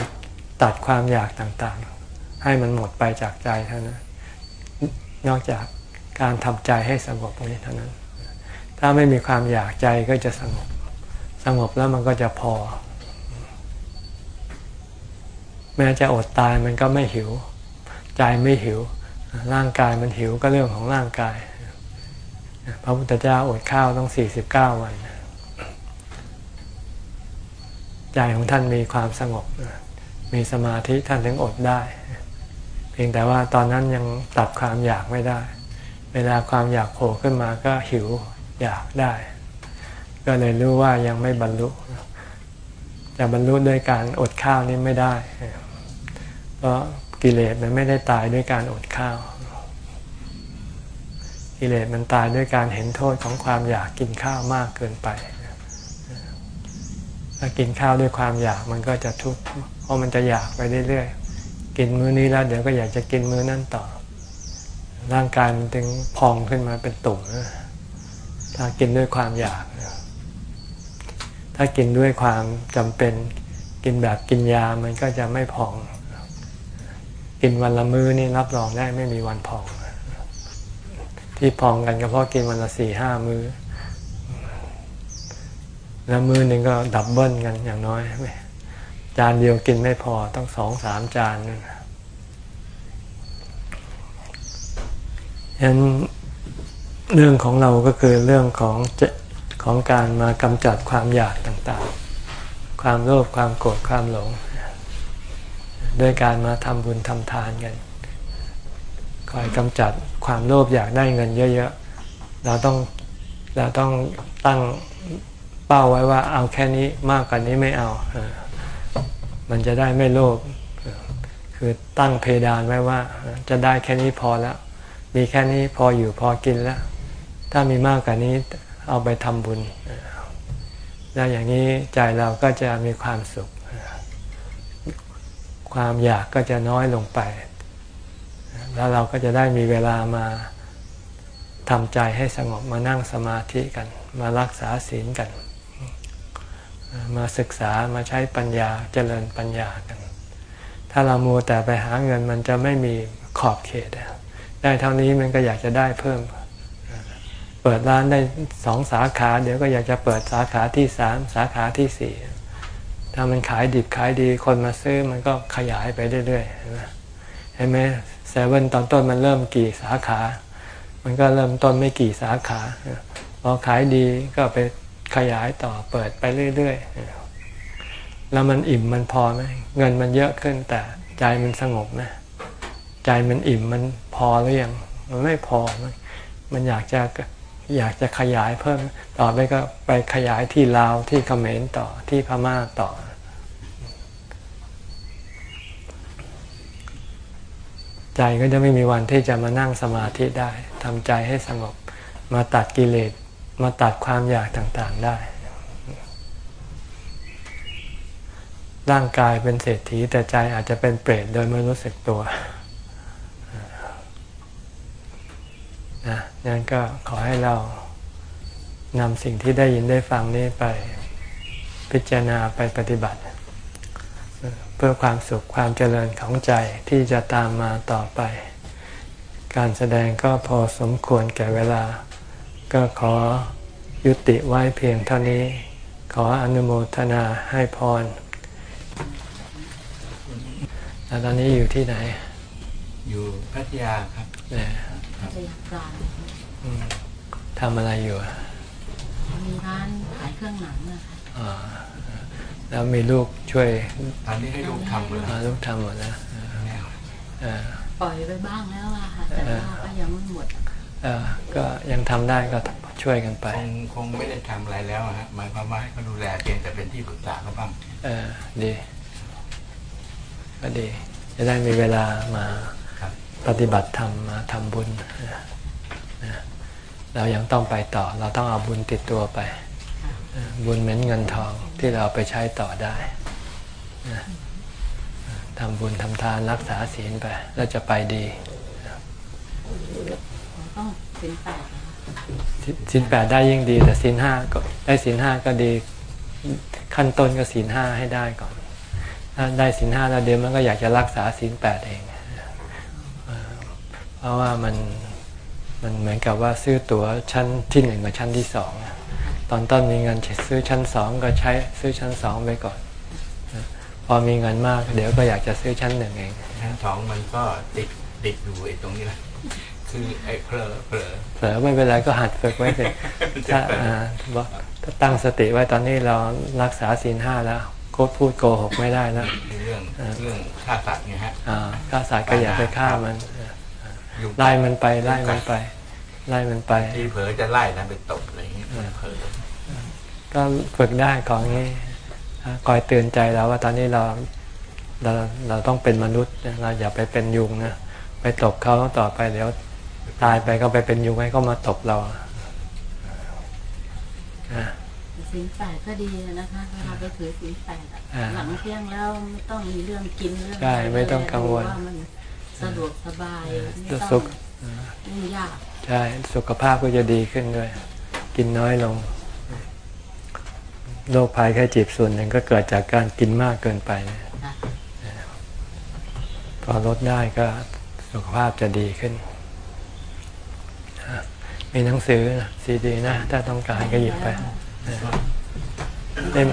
ตัดความอยากต่างๆ ให้มันหมดไปจากใจเท่านั้น นอกจากการทำใจให้สงบนี้เท่านั้น ถ้าไม่มีความอยากใจก็จะสงบ สงบแล้วมันก็จะพอ แม้จะอดตายมันก็ไม่หิว ใจไม่หิว ร่างกายมันหิวก็เรื่องของร่างกาย พระพุทธเจ้าอดข้าวต้องสี่สิบเก้าวัน ใจของท่านมีความสงบ มีสมาธิท่านถึงอดได้ เพียงแต่ว่าตอนนั้นยังตัดความอยากไม่ได้ เวลาความอยากโผล่ขึ้นมาก็หิวอยากได้ ก็เลยรู้ว่ายังไม่บรรลุจะบรรลุด้วยการอดข้าวนี้ไม่ได้ เพราะกิเลสมันไม่ได้ตายด้วยการอดข้าว กิเลสมันตายด้วยการเห็นโทษของความอยากกินข้าวมากเกินไป ถ้ากินข้าวด้วยความอยากมันก็จะทุกข์เพราะมันจะอยากไปเรื่อยๆ กินมื้อนี้แล้วเดี๋ยวก็อยากจะกินมื้อนั้นต่อ ร่างกายมันถึงพองขึ้นมาเป็นตุ่มถ้ากินด้วยความอยาก ถ้ากินด้วยความจำเป็น กินแบบกินยามันก็จะไม่พอง กินวันละมื้อนี่รับรองได้ไม่มีวันพอง ที่พองกันก็เพราะกินวันละสี่ห้ามื้อ แล้วมื้อหนึ่งก็ดับเบิลกันอย่างน้อย จานเดียวกินไม่พอต้องสองสามจานนึงฉะนั้นเรื่องของเราก็คือเรื่องของของการมากำจัดความอยากต่างๆ ความโลภความโกรธความหลง ด้วยการมาทำบุญทำทานกัน คอยกำจัดความโลภอยากได้เงินเยอะๆ เราต้องเราต้องตั้งเป้าไว้ว่าเอาแค่นี้มากกว่านี้ไม่เอา มันจะได้ไม่โลภ คือตั้งเพดานไว้ว่า จะได้แค่นี้พอแล้ว มีแค่นี้พออยู่พอกินแล้ว ถ้ามีมากกว่านี้เอาไปทำบุญ แล้วอย่างนี้ใจเราก็จะมีความสุข ความอยากก็จะน้อยลงไป แล้วเราก็จะได้มีเวลามาทำใจให้สงบมานั่งสมาธิกัน มารักษาศีลกัน มาศึกษามาใช้ปัญญาเจริญปัญญากัน ถ้าเรามัวแต่ไปหาเงินมันจะไม่มีขอบเขต ได้เท่านี้มันก็อยากจะได้เพิ่ม เปิดร้านได้สองสาขา เดี๋ยวก็อยากจะเปิดสาขาที่สามสาขาที่สี่ ถ้ามันขายดิบขายดีคนมาซื้อมันก็ขยายไปเรื่อยๆเห็นไหมเซเว่นตอนต้นมันเริ่มกี่สาขา มันก็เริ่มต้นไม่กี่สาขาพอขายดีก็ไปขยายต่อเปิดไปเรื่อยๆแล้วมันอิ่มมันพอไหมเงินมันเยอะขึ้นแต่ใจมันสงบไหมใจมันอิ่มมันพอหรือยังมันไม่พอมันอยากจะ อยากจะขยายเพิ่มต่อไปก็ไปขยายที่ลาวที่เขมรต่อที่พม่าต่อ ใจก็จะไม่มีวันที่จะมานั่งสมาธิได้ทำใจให้สงบมาตัดกิเลสมาตัดความอยากต่างๆได้ ร่างกายเป็นเศรษฐีแต่ใจอาจจะเป็นเปรตโดยไม่รู้สึกตัว นะนั่นก็ขอให้เรานำสิ่งที่ได้ยินได้ฟังนี้ไปพิจารณาไปปฏิบัติ เพื่อความสุขความเจริญของใจที่จะตามมาต่อไป การแสดงก็พอสมควรแก่เวลา ก็ขอยุติไว้เพียงเท่านี้ ขออนุโมทนาให้พรตอนนี้อยู่ที่ไหน อยู่พัทยาครับ เนี่ยพยากลางทำอะไรอยู่ มีร้านขายเครื่องหนังนะคะแล้วมีลูกช่วยตอนนี้ให้ลูกทำเลยลูกทำหมดนะปล่อยไปบ้างแล้วอะค่ะ แต่ว่าก็ยังไม่หมดก็ยังทำได้ก็ช่วยกันไป คงคงไม่ได้ทำอะไรแล้วฮะหมายความว่าให้เขาดูแลเพียงแต่เป็นที่ปรึกษาเขาบ้างเออดีก็ดี จะได้มีเวลามา ปฏิบัติธรรมมาทำบุญ เรายังต้องไปต่อ เราต้องเอาบุญติดตัวไป บุญเหมือนเงินทองที่เราไปใช้ต่อได้ททำบุญทำทานรักษาศีลไป แล้วจะไปดีต้องเป็นแปดศีลแปดได้ยิ่งดี แต่ศีลห้าก็ได้ศีลห้าก็ดี ขั้นต้นก็ศีลห้าให้ได้ก่อนถ้าได้ศีลห้าแล้วเดี๋ยวมันก็อยากจะรักษาศีลแปดเอง เพราะว่ามันมันเหมือนกับว่าซื้อตั๋วชั้นที่หนึ่งกับชั้นที่สองตอนต้นมีเงินซื้อชั้นสองก็ใช้ซื้อชั้นสองไปก่อน พอมีเงินมาก เดี๋ยวก็อยากจะซื้อชั้นหนึ่งเองชั้นสองมันก็ติดติดอยู่ไอ้ตรงนี้แหละคือไอ้เผลอเผลอเผลอไม่เป็นไรก็หัดฝึกไว้สิถ้าอ่าบอกถ้าตั้งสติไว้ตอนนี้เรารักษาศีลห้าแล้วโคตรพูดโกหกไม่ได้แล้วเรื่องเรื่องฆ่าสัตว์ไงฮะอ่าฆ่าสัตว์ก็อย่าไปฆ่ามันยุง ไล่มันไปไล่มันไปไล่มันไปที่เผลอจะไล่นะไปตบอะไรอย่างเงี้ยเผลอก็ฝึกได้ของนี้คอยเตือนใจเราว่าตอนนี้เราเราเราต้องเป็นมนุษย์นะเราอย่าไปเป็นยุงนะไปตบเขาต่อไปเดี๋ยวตายไปก็ไปเป็นยุงให้เขามาตบเราอะศีลแปดก็ดีนะคะเวลาไปถือศีลแปดอะอ่าหลังเที่ยงแล้วไม่ต้องมีเรื่องกินเรื่องใช่ไม่ต้องกังวลว่ามัน สะดวกสบายไม่จะต้สุองขยุ่งยากใช่สุขภาพก็จะดีขึ้นด้วย กินน้อยลงโรคภัยแค่เจ็บส่วนหนึ่งก็เกิดจากการกินมากเกินไปนะค่ะพอลดได้ก็สุขภาพจะดีขึ้นอะมีหนังสือซีดีนะ ถ้าต้องการก็หยิบไปเล่ม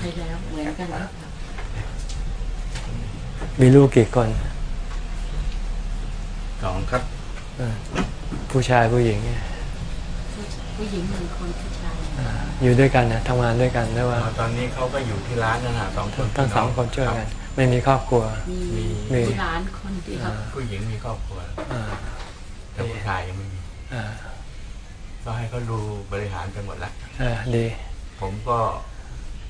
ไปแล้วเหมือนกันครับมีลูกกี่คน สองครับเออผู้ชายผู้หญิงเนี่ยผู้หญิงหนึ่งคนผู้ชายอ่าอยู่ด้วยกันนะทำงานด้วยกันหรือว่า ตอนนี้เขาก็อยู่ที่ร้านนั่นนะสองคนทั้งสองคนช่วยกันไม่มีครอบครัว มีมีมีหลานคนเดียวอ่าผู้หญิงมีครอบครัวอ่าแต่ผู้ชายยังไม่มีอ่าก็ให้เขาดูบริหารกันหมดละอ่าดีผมก็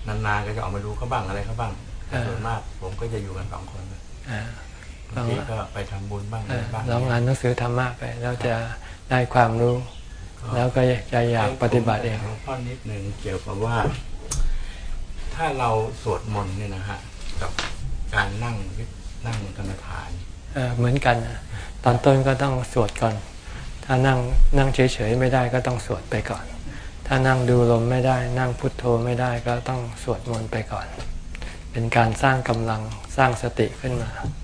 นานๆก็จะออกมาดูเขาบ้างอะไรเขาบ้างแต่อ่าส่วนมาก ผมก็จะอยู่กันสองคนอ่า บางทีก็ไปทำบุญบ้างอะอ่าไรบ้างลองอ่านหนังสือธรรมะไปแล้วจะได้ความรู้ แล้วก็จะอยากปฏิบัติเองหลวงพ่อนิดหนึ่งเกี่ยวกับว่า ถ้าเราสวดมนต์เนี่ยนะฮะกับการนั่งนั่งกรรมฐานเอ่อเหมือนกันนะตอนต้นก็ต้องสวดก่อน ถ้านั่งนั่งเฉยๆไม่ได้ก็ต้องสวดไปก่อน ถ้านั่งดูลมไม่ได้ นั่งพุทโธไม่ได้ก็ต้องสวดมนต์ไปก่อน เป็นการสร้างกำลังสร้างสติขึ้นมาพ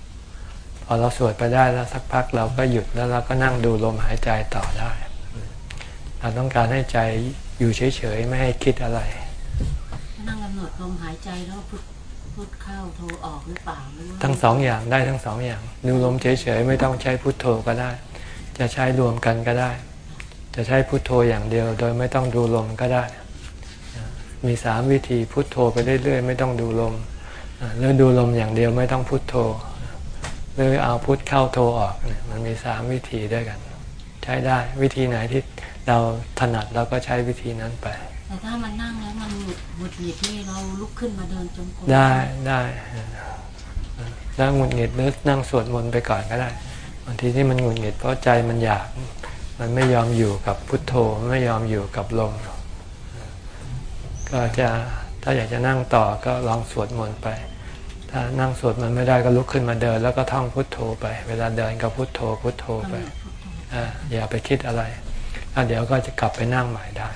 อเราสวดไปได้แล้วสักพักเราก็หยุดแล้วเราก็นั่งดูลมหายใจต่อได้ เราต้องการให้ใจอยู่เฉยๆไม่ให้คิดอะไร นั่งกำหนดลมหายใจแล้วพุทพุทเข้าโทออกหรือเปล่าหรือว่าทั้งสองอย่างได้ทั้งสองอย่าง ดูลมเฉยๆไม่ต้องใช้พุทโธก็ได้ จะใช้รวมกันก็ได้ จะใช้พุทโธอย่างเดียว โดยไม่ต้องดูลมก็ได้ มีสามวิธีพุทโธไปเรื่อยๆไม่ต้องดูลมหรือดูลมอย่างเดียวไม่ต้องพุทโธ หรือเอาพุทเข้าโธออกเนี่ยมันมีสามวิธีด้วยกัน ใช้ได้วิธีไหนที่เราถนัดเราก็ใช้วิธีนั้นไป แต่ถ้ามันนั่งแล้วมันหงุดหงุดหงิดนี่เราลุกขึ้นมาเดินจงกรมได้ได้แล้วหงุดหงิดหรือนั่งสวดมนต์ไปก่อนก็ได้บางทีที่มันหงุดหงิดเพราะใจมันอยาก มันไม่ยอมอยู่กับพุทโธไม่ยอมอยู่กับลมก็จะถ้าอยากจะนั่งต่อก็ลองสวดมนต์ไป ถ้านั่งสวดมันต์ไม่ได้ก็ลุกขึ้นมาเดิน แล้วก็ท่องพุทโธไป เวลาเดินก็พุทโธพุทโธไปอ่าอย่าไปคิดอะไรแล้วเดี๋ยวก็จะกลับไปนั่งใหม่ได้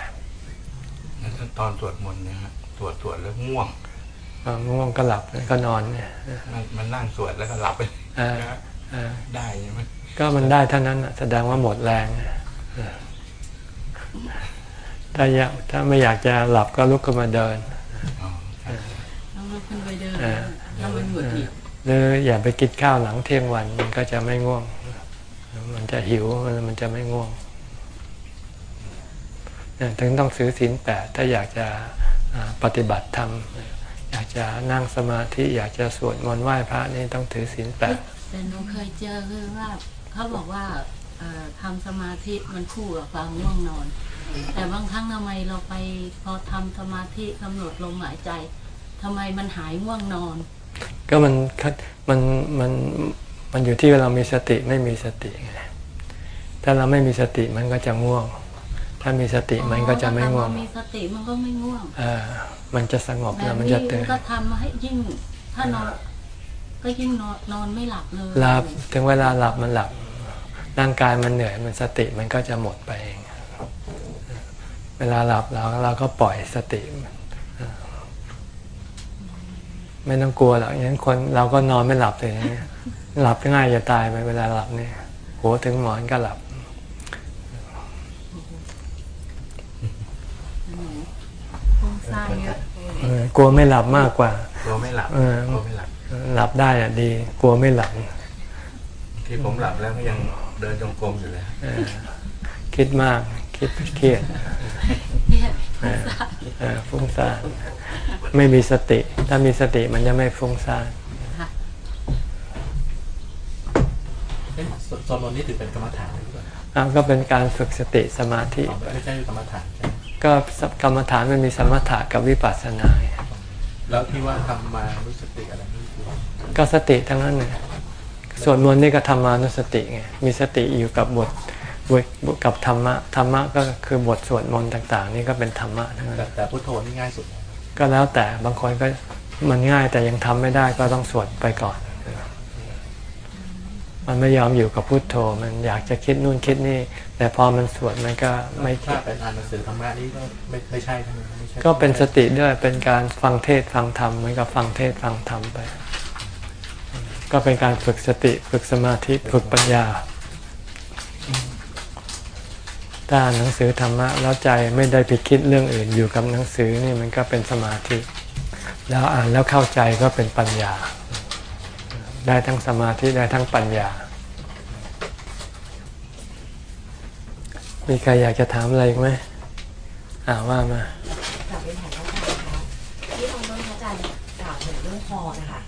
แล้วตอนสวดมนต์เนี่ยฮะสวดสวดแล้วง่วงอ่าง่วงก็หลับก็นอนเนี่ยมันมันนั่งสวดแล้วก็หลับไปอ่านะฮะอ่าได้ใช่ไหมก็มันได้เท่านั้นน่ะแสดงว่าหมดแรงเออถ้าอยากถ้าไม่อยากจะหลับก็ลุกขึ้นมาเดิน อ๋อครับ ต้องลุก ขึ้นไปเดินอ่าแล้วมันหงุดหงิดหรืออย่าไปกินข้าวหลังเที่ยงวันมันก็จะไม่ง่วง มันจะหิวมันจะไม่ง่วงเนี่ยถึงต้องซื้อศีลแปดถ้าอยากจะอ่าปฏิบัติธรรมอยากจะนั่งสมาธิอยากจะสวดมนต์ไหว้พระนี่ต้องถือศีลแปดแต่หนูเคยเจอคือว่าเขาบอกว่าเอ่อทำสมาธิมันคู่กับความง่วงนอน แต่บางครั้งทำไมเราไปพอทำสมาธิกำหนดลมหายใจ ทำไมมันหายง่วงนอน ก็มันมันมันมันอยู่ที่เรามีสติไม่มีสติไงถ้าเราไม่มีสติมันก็จะง่วง ถ้ามีสติมันก็จะไม่ง่วงอ๋อถ้าเรามีสติมันก็ไม่ง่วงอ่ามันจะสงบแบแล้วบมันนี้จะตื่นก็ทำให้ยิ่งถ้านอนก็ยิ่งนอนนอนไม่หลับเลยหลับถึงเวลาหลับมันหลับร่างกายมันเหนื่อยมันสติมันก็จะหมดไปเอง เวลาหลับเราเราก็ปล่อยสติ ไม่ต้องกลัวหรอกอย่างนั้นคนเราก็นอนไม่หลับเลยางเงี้ยหลับง่ายจะตายไปเวลาหลับเนี่ยหัวถึงหมอนก็หลับกลัวไม่หลับมากกว่า กลัวไม่หลับกลัวไม่หลับ หลับได้อะดี กลัวไม่หลับ ที่ผมหลับแล้วก็ยังเดินจงกรมอยู่เลยคิดมาก คิดเครียด ฟุ้งซ่านไม่มีสติ ถ้ามีสติมันจะไม่ฟุ้งซ่านค่ะเอ๊ะสสวดมนต์นี่ถือเป็นกรรมฐานหรือเปล่าอะก็เป็นการฝึกสติสมาธิอ๋อไม่ใช่กรรมฐานใช่ไหมก็กรรมฐานมันมีสมถะกับวิปัสสนาไงแล้วที่ว่าทำมารู้สติอะไรนี่คือก็สติทั้งนั้นเลยส่วนมนต์นี่ก็ธรรมานุสติไงมีสติอยู่กับบทบทบท กับธรรมะธรรมะก็คือบทสวดมนต์ต่าง ๆ นี่ก็เป็นธรรมะทั้งนั้นแต่แต่พุทโธนี่ง่ายสุดนะก็แล้วแต่บางคนก็มันง่ายแต่ยังทำไม่ได้ก็ต้องสวดไปก่อน มันไม่ยอมอยู่กับพุทโธ มันอยากจะคิดนู่นคิดนี่ แต่พอมันสวดมันก็ไม่คิถ้าดเป็นอ่านหนังสือธรรมะนี่ก็ไม่ไม่ใช่ใช่ไหมไม่ใช่ก็เป็นสติด้วยเป็นการฟังเทศน์ฟังธรรมเหมือนกับฟังเทศน์ฟังธรรมไป ก็เป็นการฝึกสติฝึกสมาธิฝึกปัญญา ถ้าอ่านหนังสือธรรมะแล้วใจไม่ได้ไปคิดเรื่องอื่นอยู่กับหนังสือนี่มันก็เป็นสมาธิ แล้วอ่านแล้วเข้าใจก็เป็นปัญญา ได้ทั้งสมาธิได้ทั้งปัญญา มีใครอยากจะถามอะไรอีกไหมอ่าว่ามากลับเรียนถามพระอาจารย์นะคะที่ตอนต้นพระอาจารย์กล่าวถึงเรื่องพอนะคะ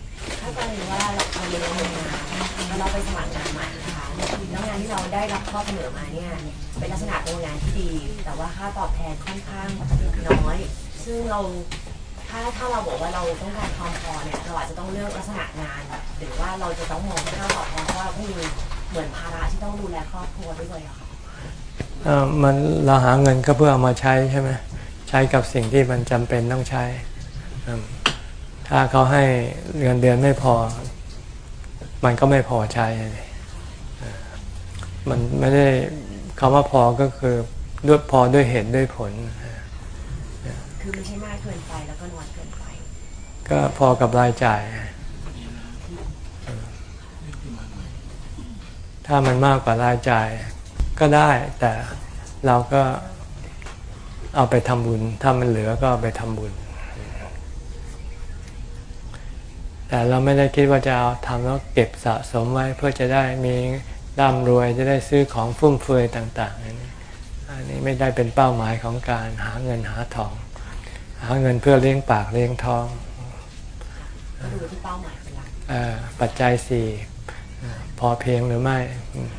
ถ้ากรณีว่าเราเราเรียนทำงานแล้วเราไปสมัครงาน ที่เราได้รับข้อเสนอมาเนี่ยเป็นลักษณะเป็นงานที่ดี แต่ว่าค่าตอบแทนค่อนข้างน้อย ซึ่งเราถ้าถ้าเราบอกว่าเราต้องการความพอเนี่ยเราอาจจะต้องเลือกลักษณะงาน หรือว่าเราจะต้องมองค่าตอบแทนเพราะว่ามีเหมือนภาระที่ต้องดูแลครอบครัวด้วยอะค่ะเออมันเราหาเงินก็เพื่อเอามาใช้ใช่ไหมใช้กับสิ่งที่มันจำเป็นต้องใช้ ถ้าเขาให้เงินเดือนไม่พอ มันก็ไม่พอใช้เลย มันไม่ได้คำว่าพอก็คือด้วยพอด้วยเหตุด้วยผล คือไม่ใช่มากเกินไปแล้วก็น้อยเกินไป ก็พอกับรายจ่าย ถ้ามันมากกว่ารายจ่ายก็ได้แต่เราก็เอาไปทำบุญ ถ้ามันเหลือก็เอาไปทำบุญ แต่เราไม่ได้คิดว่าจะเอาทำแล้วเก็บสะสมไว้เพื่อจะได้มี ร่ำรวยจะได้ซื้อของฟุ่มเฟือยต่าง ๆ อันนี้อันนี้ไม่ได้เป็นเป้าหมายของการหาเงินหาทอง หาเงินเพื่อเลี้ยงปากเลี้ยงท้องก็ดูที่เป้าหมายเป็นหลักเอ่อปัจจัยสี่เอ่อพอเพียงหรือไม่อืม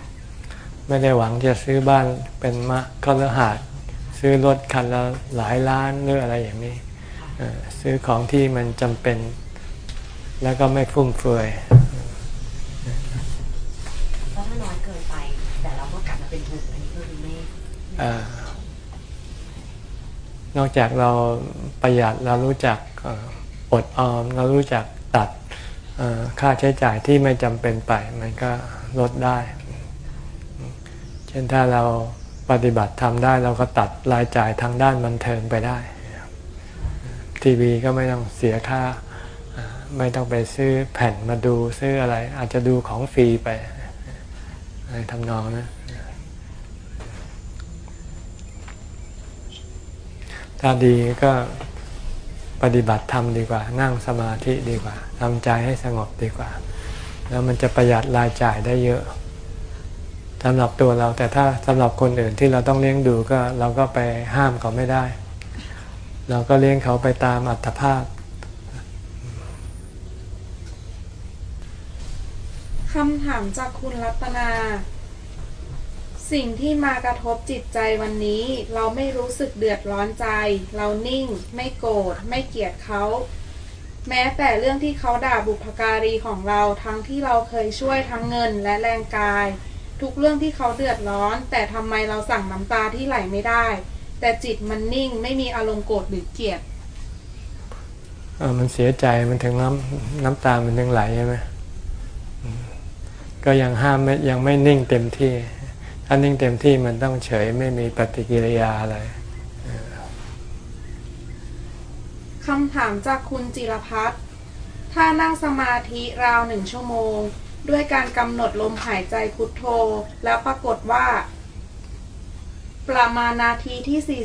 ไม่ได้หวังจะซื้อบ้านเป็นมะก็ลหาดซื้อรถคันละหลายล้านหรืออะไรอย่างนี้เอ่อซื้อของที่มันจำเป็น แล้วก็ไม่ฟุ่มเฟือย เพราะถ้าน้อยเกินไป แต่เราก็กลับมาเป็นทุนอันนี้ก็คือไม่ เออ นอกจากเราประหยัดเรารู้จักอดออม เรารู้จักตัดค่าใช้จ่ายที่ไม่จำเป็นไป มันก็ลดได้ เช่นถ้าเราปฏิบัติทำได้เราก็ตัดรายจ่ายทางด้านบันเทิงไปได้ ทีวีก็ไม่ต้องเสียค่า ไม่ต้องไปซื้อแผ่นมาดูซื้ออะไร อาจจะดูของฟรีไปอะไรทำนองนะ ถ้าดีก็ปฏิบัติธรรมดีกว่า นั่งสมาธิดีกว่าทำใจให้สงบดีกว่า แล้วมันจะประหยัดรายจ่ายได้เยอะสำหรับตัวเราแต่ถ้าสำหรับคนอื่นที่เราต้องเลี้ยงดูก็เราก็ไปห้ามเขาไม่ได้ เราก็เลี้ยงเขาไปตามอัตภาพคำถามจากคุณรัตนา สิ่งที่มากระทบจิตใจวันนี้ เราไม่รู้สึกเดือดร้อนใจ เรานิ่ง ไม่โกรธไม่เกลียดเขา แม้แต่เรื่องที่เขาด่าบุพการีของเราทั้งที่เราเคยช่วยทั้งเงินและแรงกาย ทุกเรื่องที่เขาเดือดร้อน แต่ทำไมเราสั่งน้ำตาที่ไหลไม่ได้ แต่จิตมันนิ่งไม่มีอารมณ์โกรธหรือเกลียดมันเสียใจมันถึงน้ำน้ำตามันถึงไหลใช่ไหมก็ยังห้ามยังไม่นิ่งเต็มที่ ถ้านิ่งเต็มที่มันต้องเฉยไม่มีปฏิกิริยาอะไรคำถามจากคุณจิรพัฒน์ถ้านั่งสมาธิราวหนึ่งชั่วโมง ด้วยการกำหนดลมหายใจพุทโธ แล้วปรากฏว่า ประมาณนาทีที่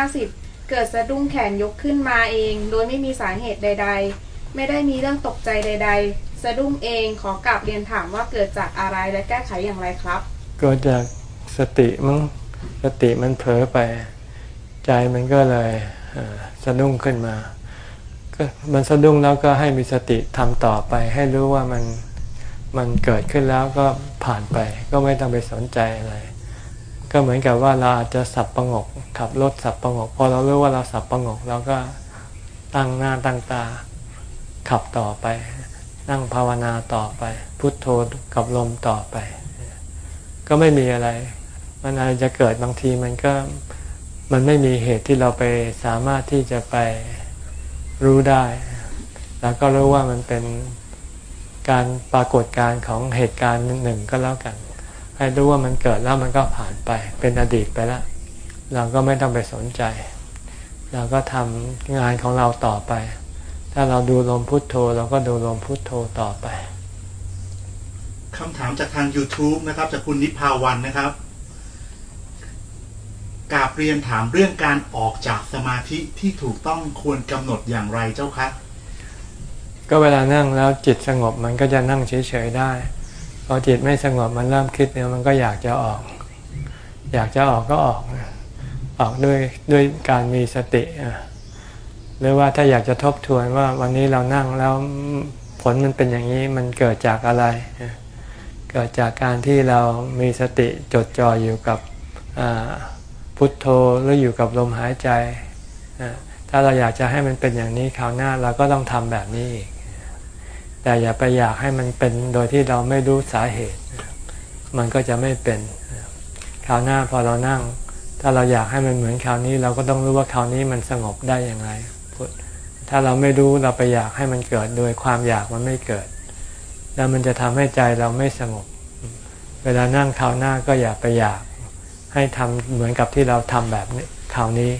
40-50 เกิดสะดุ้งแขนยกขึ้นมาเอง โดยไม่มีสาเหตุใด ๆ ไม่ได้มีเรื่องตกใจใด ๆ สะดุ้งเองขอกลับเรียนถามว่าเกิดจากอะไรและแก้ไขอย่างไรครับ เกิดจากสติมั้งสติมันเผลอไป ใจมันก็เลยสะดุ้งขึ้นมาก็มันสะดุ้งแล้วก็ให้มีสติทำต่อไป ให้รู้ว่ามันมันเกิดขึ้นแล้วก็ผ่านไป ก็ไม่ต้องไปสนใจอะไร ก็เหมือนกับว่าเราอาจจะสับประงกขับรถสับประงกพอเรารู้ว่าเราสับประงกเราก็ตั้งหน้าตั้งตา ขับต่อไป นั่งภาวนาต่อไป พุทโธกับลมต่อไป ก็ไม่มีอะไร มันอะไรจะเกิดบางทีมันก็มันไม่มีเหตุที่เราไปสามารถที่จะไปรู้ได้ แล้วก็รู้ว่ามันเป็นการปรากฏการณ์ของเหตุการณ์หนึ่งก็แล้วกัน ให้รู้ว่ามันเกิดแล้วมันก็ผ่านไป เป็นอดีตไปแล้ว เราก็ไม่ต้องไปสนใจ เราก็ทำงานของเราต่อไป ถ้าเราดูลมพุทโธ เราก็ดูลมพุทโธต่อไป คำถามจากทาง YouTube นะครับจากคุณนิพาวันนะครับกาบเรียนถามเรื่องการออกจากสมาธิที่ถูกต้องควรกำหนดอย่างไรเจ้าคะก็เวลานั่งแล้วจิตสงบมันก็จะนั่งเฉยๆได้ พอจิตไม่สงบมันเริ่มคิดเนี่ยมันก็อยากจะออก อยากจะออกก็ออก ออกด้วยด้วยการมีสติ หรือว่าถ้าอยากจะทบทวนว่าวันนี้เรานั่งแล้วผลมันเป็นอย่างนี้มันเกิดจากอะไร เกิดจากการที่เรามีสติจดจ่ออยู่กับพุทโธหรืออยู่กับลมหายใจ ถ้าเราอยากจะให้มันเป็นอย่างนี้คราวหน้าเราก็ต้องทำแบบนี้อีก แต่อย่าไปอยากให้มันเป็นโดยที่เราไม่รู้สาเหตุ มันก็จะไม่เป็น คราวหน้าพอเรานั่ง ถ้าเราอยากให้มันเหมือนคราวนี้ เราก็ต้องรู้ว่าคราวนี้มันสงบได้อย่างไร ถ้าเราไม่รู้เราไปอยากให้มันเกิด โดยความอยากมันไม่เกิด แล้วมันจะทำให้ใจเราไม่สงบ เวลานั่งคราวหน้าก็อย่าไปอยาก ให้ทำเหมือนกับที่เราทำแบบนี้คราวนี้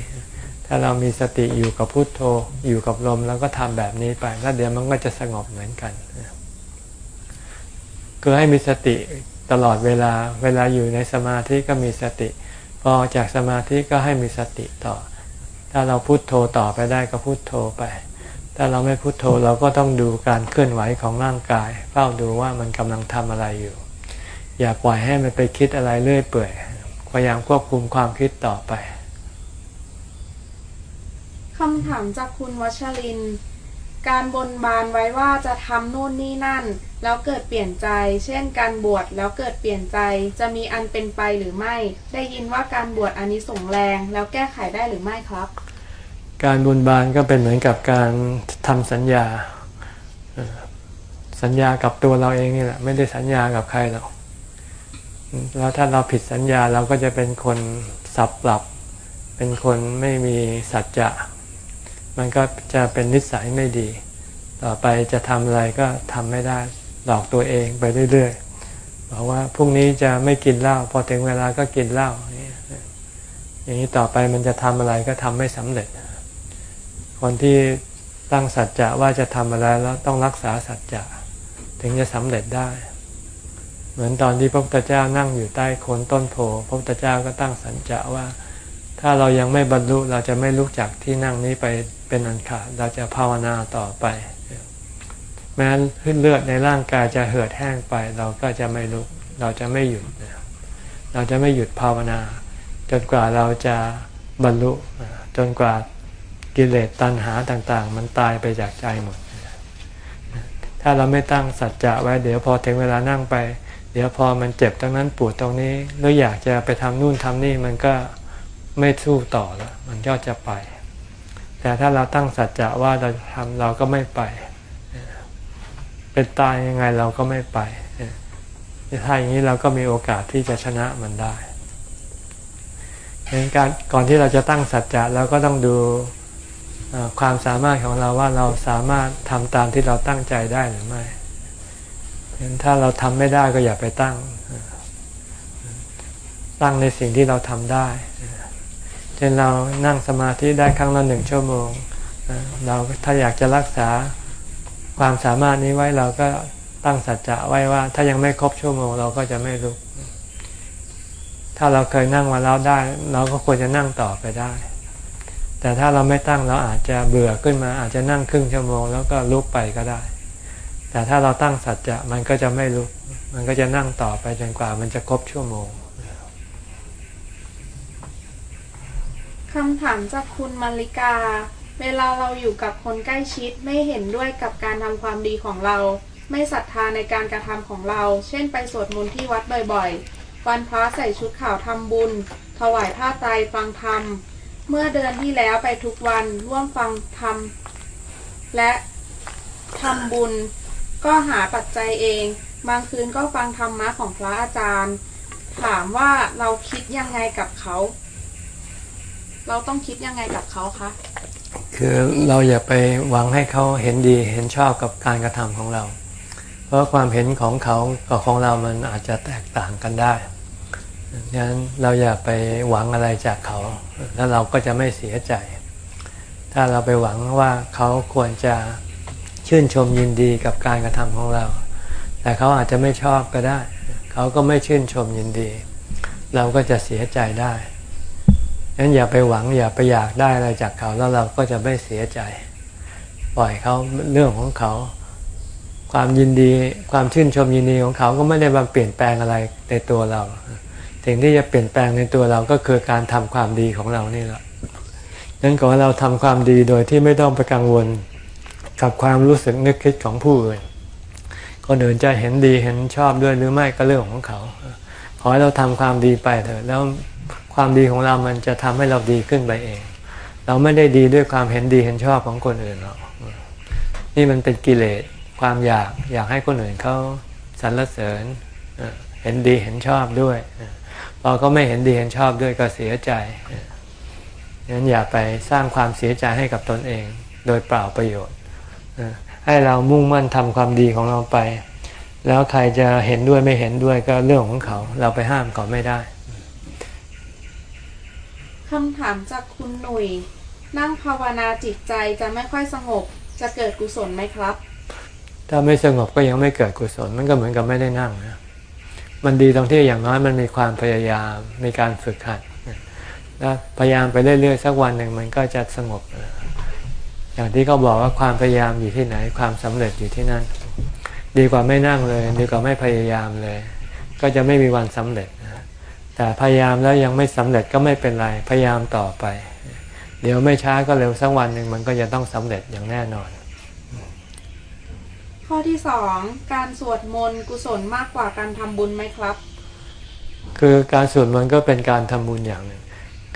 ถ้าเรามีสติอยู่กับพุโทโธอยู่กับลมแล้วก็ทำแบบนี้ไป แล้วเดี๋ยวมันก็จะสงบเหมือนกันคือให้มีสติตลอดเวลา เวลาอยู่ในสมาธิก็มีสติ พอจากสมาธิก็ให้มีสติต่อ ถ้าเราพุโทโธต่อไปได้ก็พุโทโธไป ถ้าเราไม่พุโทโธเราก็ต้องดูการเคลื่อนไหวของร่างกาย เฝ้าดูว่ามันกำลังทำอะไรอยู่ อย่าปล่อยให้มันไปคิดอะไรเรื่อยเปื่อยพยายามควบคุมความคิดต่อไปคำถามจากคุณวัชริน การบนบานไว้ว่าจะทำนู่นนี่นั่น แล้วเกิดเปลี่ยนใจ เช่นการบวชแล้วเกิดเปลี่ยนใจ จะมีอันเป็นไปหรือไม่ ได้ยินว่าการบวชอันนี้ส่งแรง แล้วแก้ไขได้หรือไม่ครับ การบนบานก็เป็นเหมือนกับการทำสัญญา สัญญากับตัวเราเองนี่แหละไม่ได้สัญญากับใครหรอกแล้วถ้าเราผิดสัญญาเราก็จะเป็นคนสับปรับ เป็นคนไม่มีสัจจะ มันก็จะเป็นนิสัยไม่ดี ต่อไปจะทำอะไรก็ทำไม่ได้หลอกตัวเองไปเรื่อยๆบอกว่าพรุ่งนี้จะไม่กินเหล้าพอถึงเวลาก็กินเหล้าอย่างนี้ต่อไปมันจะทำอะไรก็ทำไม่สำเร็จ คนที่ตั้งสัจจะว่าจะทำอะไรแล้วต้องรักษาสัจจะถึงจะสำเร็จได้ เหมือนตอนที่พระพุทธเจ้านั่งอยู่ใต้โคนต้นโพพระพุทธเจ้าก็ตั้งสัญญาว่า ถ้าเรายังไม่บรรลุเราจะไม่ลุกจากที่นั่งนี้ไปเป็นอันขาดเราจะภาวนาต่อไป แม้ขึ้นเลือดในร่างกายจะเหือดแห้งไป เราก็จะไม่ลุกเราจะไม่หยุดเราจะไม่หยุดภาวนา จนกว่าเราจะบรรลุจนกว่า กิเลสตัณหาต่างๆ มันตายไปจากใจหมด ถ้าเราไม่ตั้งสัจจะไว้เดี๋ยวพอถึงเวลานั่งไป เดี๋ยวพอมันเจ็บตรงนั้นปวดตรงนี้หรืออยากจะไปทำนู่นทำนี่มันก็ไม่สู้ต่อแล้วมันก็จะไป แต่ถ้าเราตั้งสัจจะว่าเราทำเราก็ไม่ไป เป็นตายยังไงเราก็ไม่ไปถ้าอย่างนี้เราก็มีโอกาสที่จะชนะมันได้ดังการก่อนที่เราจะตั้งสัจจะเราก็ต้องดู ความสามารถของเราว่าเราสามารถทำตามที่เราตั้งใจได้หรือไม่ถ้าเราทำไม่ได้ก็อย่าไปตั้ง ตั้งในสิ่งที่เราทำได้เช่นเรานั่งสมาธิได้ครั้งละหนึ่งชั่วโมง เราถ้าอยากจะรักษาความสามารถนี้ไว้เราก็ตั้งสัจจะไว้ว่า ถ้ายังไม่ครบชั่วโมง เราก็จะไม่ลุก ถ้าเราเคยนั่งมาแล้วได้ เราก็ควรจะนั่งต่อไปได้ แต่ถ้าเราไม่ตั้งเราอาจจะเบื่อขึ้นมาอาจจะนั่งครึ่งชั่วโมงแล้วก็ลุกไปก็ได้ แต่ถ้าเราตั้งสัจจะมันก็จะไม่ลุก มันก็จะนั่งต่อไปจนกว่ามันจะครบชั่วโมงคำถามจากคุณมาริกา เวลาเราอยู่กับคนใกล้ชิดไม่เห็นด้วยกับการทำความดีของเรา ไม่ศรัทธาในการกระทำของเรา เช่นไปสวดมนต์ที่วัดบ่อยๆ วันพระใส่ชุดขาวทำบุญ ถวายผ้าไตรฟังธรรม เมื่อเดือนที่แล้วไปทุกวันร่วมฟังธรรมและทำบุญ ก็หาปัจจัยเอง บางคืนก็ฟังธรรมะของพระอาจารย์ ถามว่าเราคิดยังไงกับเขา เราต้องคิดยังไงกับเขาคะคือเราอย่าไปหวังให้เขาเห็นดีเห็นชอบกับการกระทำของเรา เพราะความเห็นของเขากับของเรามันอาจจะแตกต่างกันได้ ดังนั้นเราอย่าไปหวังอะไรจากเขา แล้วเราก็จะไม่เสียใจ ถ้าเราไปหวังว่าเขาควรจะชื่นชมยินดีกับการกระทำของเรา แต่เขาอาจจะไม่ชอบก็ได้ เขาก็ไม่ชื่นชมยินดี เราก็จะเสียใจได้งั้นอย่าไปหวังอย่าไปอยากได้อะไรจากเขาแล้วเราก็จะไม่เสียใจ ปล่อยเขาเรื่องของเขา ความยินดี ความชื่นชมยินดีของเขาก็ไม่ได้มาเปลี่ยนแปลงอะไรในตัวเรา สิ่งที่จะเปลี่ยนแปลงในตัวเราก็คือการทำความดีของเรานี่แหละนั้นขอเราทำความดีโดยที่ไม่ต้องไปกังวลกับความรู้สึกนึกคิดของผู้อื่นคนอื่นจะเห็นดีเห็นชอบด้วยหรือไม่ก็เรื่องของเขา ขอให้เราทำความดีไปเถอะแล้วความดีของเรามันจะทำให้เราดีขึ้นไปเอง เราไม่ได้ดีด้วยความเห็นดีเห็นชอบของคนอื่นหรอกนี่มันเป็นกิเลสความอยากอยากให้คนอื่นเขาสรรเสริญเห็นดีเห็นชอบด้วย อเขาไม่เห็นดีเห็นชอบด้วยก็เสียใจงั้นอย่าไปสร้างความเสียใจให้กับตนเองโดยเปล่าประโยชน์ ให้เรามุ่งมั่นทำความดีของเราไป แล้วใครจะเห็นด้วยไม่เห็นด้วยก็เรื่องของเขา เราไปห้ามเขาไม่ได้คำถามจากคุณหนุ่ย นั่งภาวนาจิตใจจะไม่ค่อยสงบ จะเกิดกุศลไหมครับ ถ้าไม่สงบก็ยังไม่เกิดกุศลมันก็เหมือนกับไม่ได้นั่งนะ มันดีตรงที่อย่างน้อยมันมีความพยายามมีการฝึกหัดแล้วพยายามไปเรื่อยๆสักวันหนึ่งมันก็จะสงบ อย่างที่เขาบอกว่าความพยายามอยู่ที่ไหน ความสำเร็จอยู่ที่นั่น ดีกว่าไม่นั่งเลย ดีกว่าไม่พยายามเลย ก็จะไม่มีวันสำเร็จแต่พยายามแล้วยังไม่สำเร็จก็ไม่เป็นไรพยายามต่อไป เดี๋ยวไม่ช้าก็เร็วสักวันหนึ่งมันก็จะต้องสำเร็จอย่างแน่นอน ข้อที่สองการสวดมนต์กุศลมากกว่าการทำบุญไหมครับ คือการสวดมนต์ก็เป็นการทำบุญอย่างหนึ่ง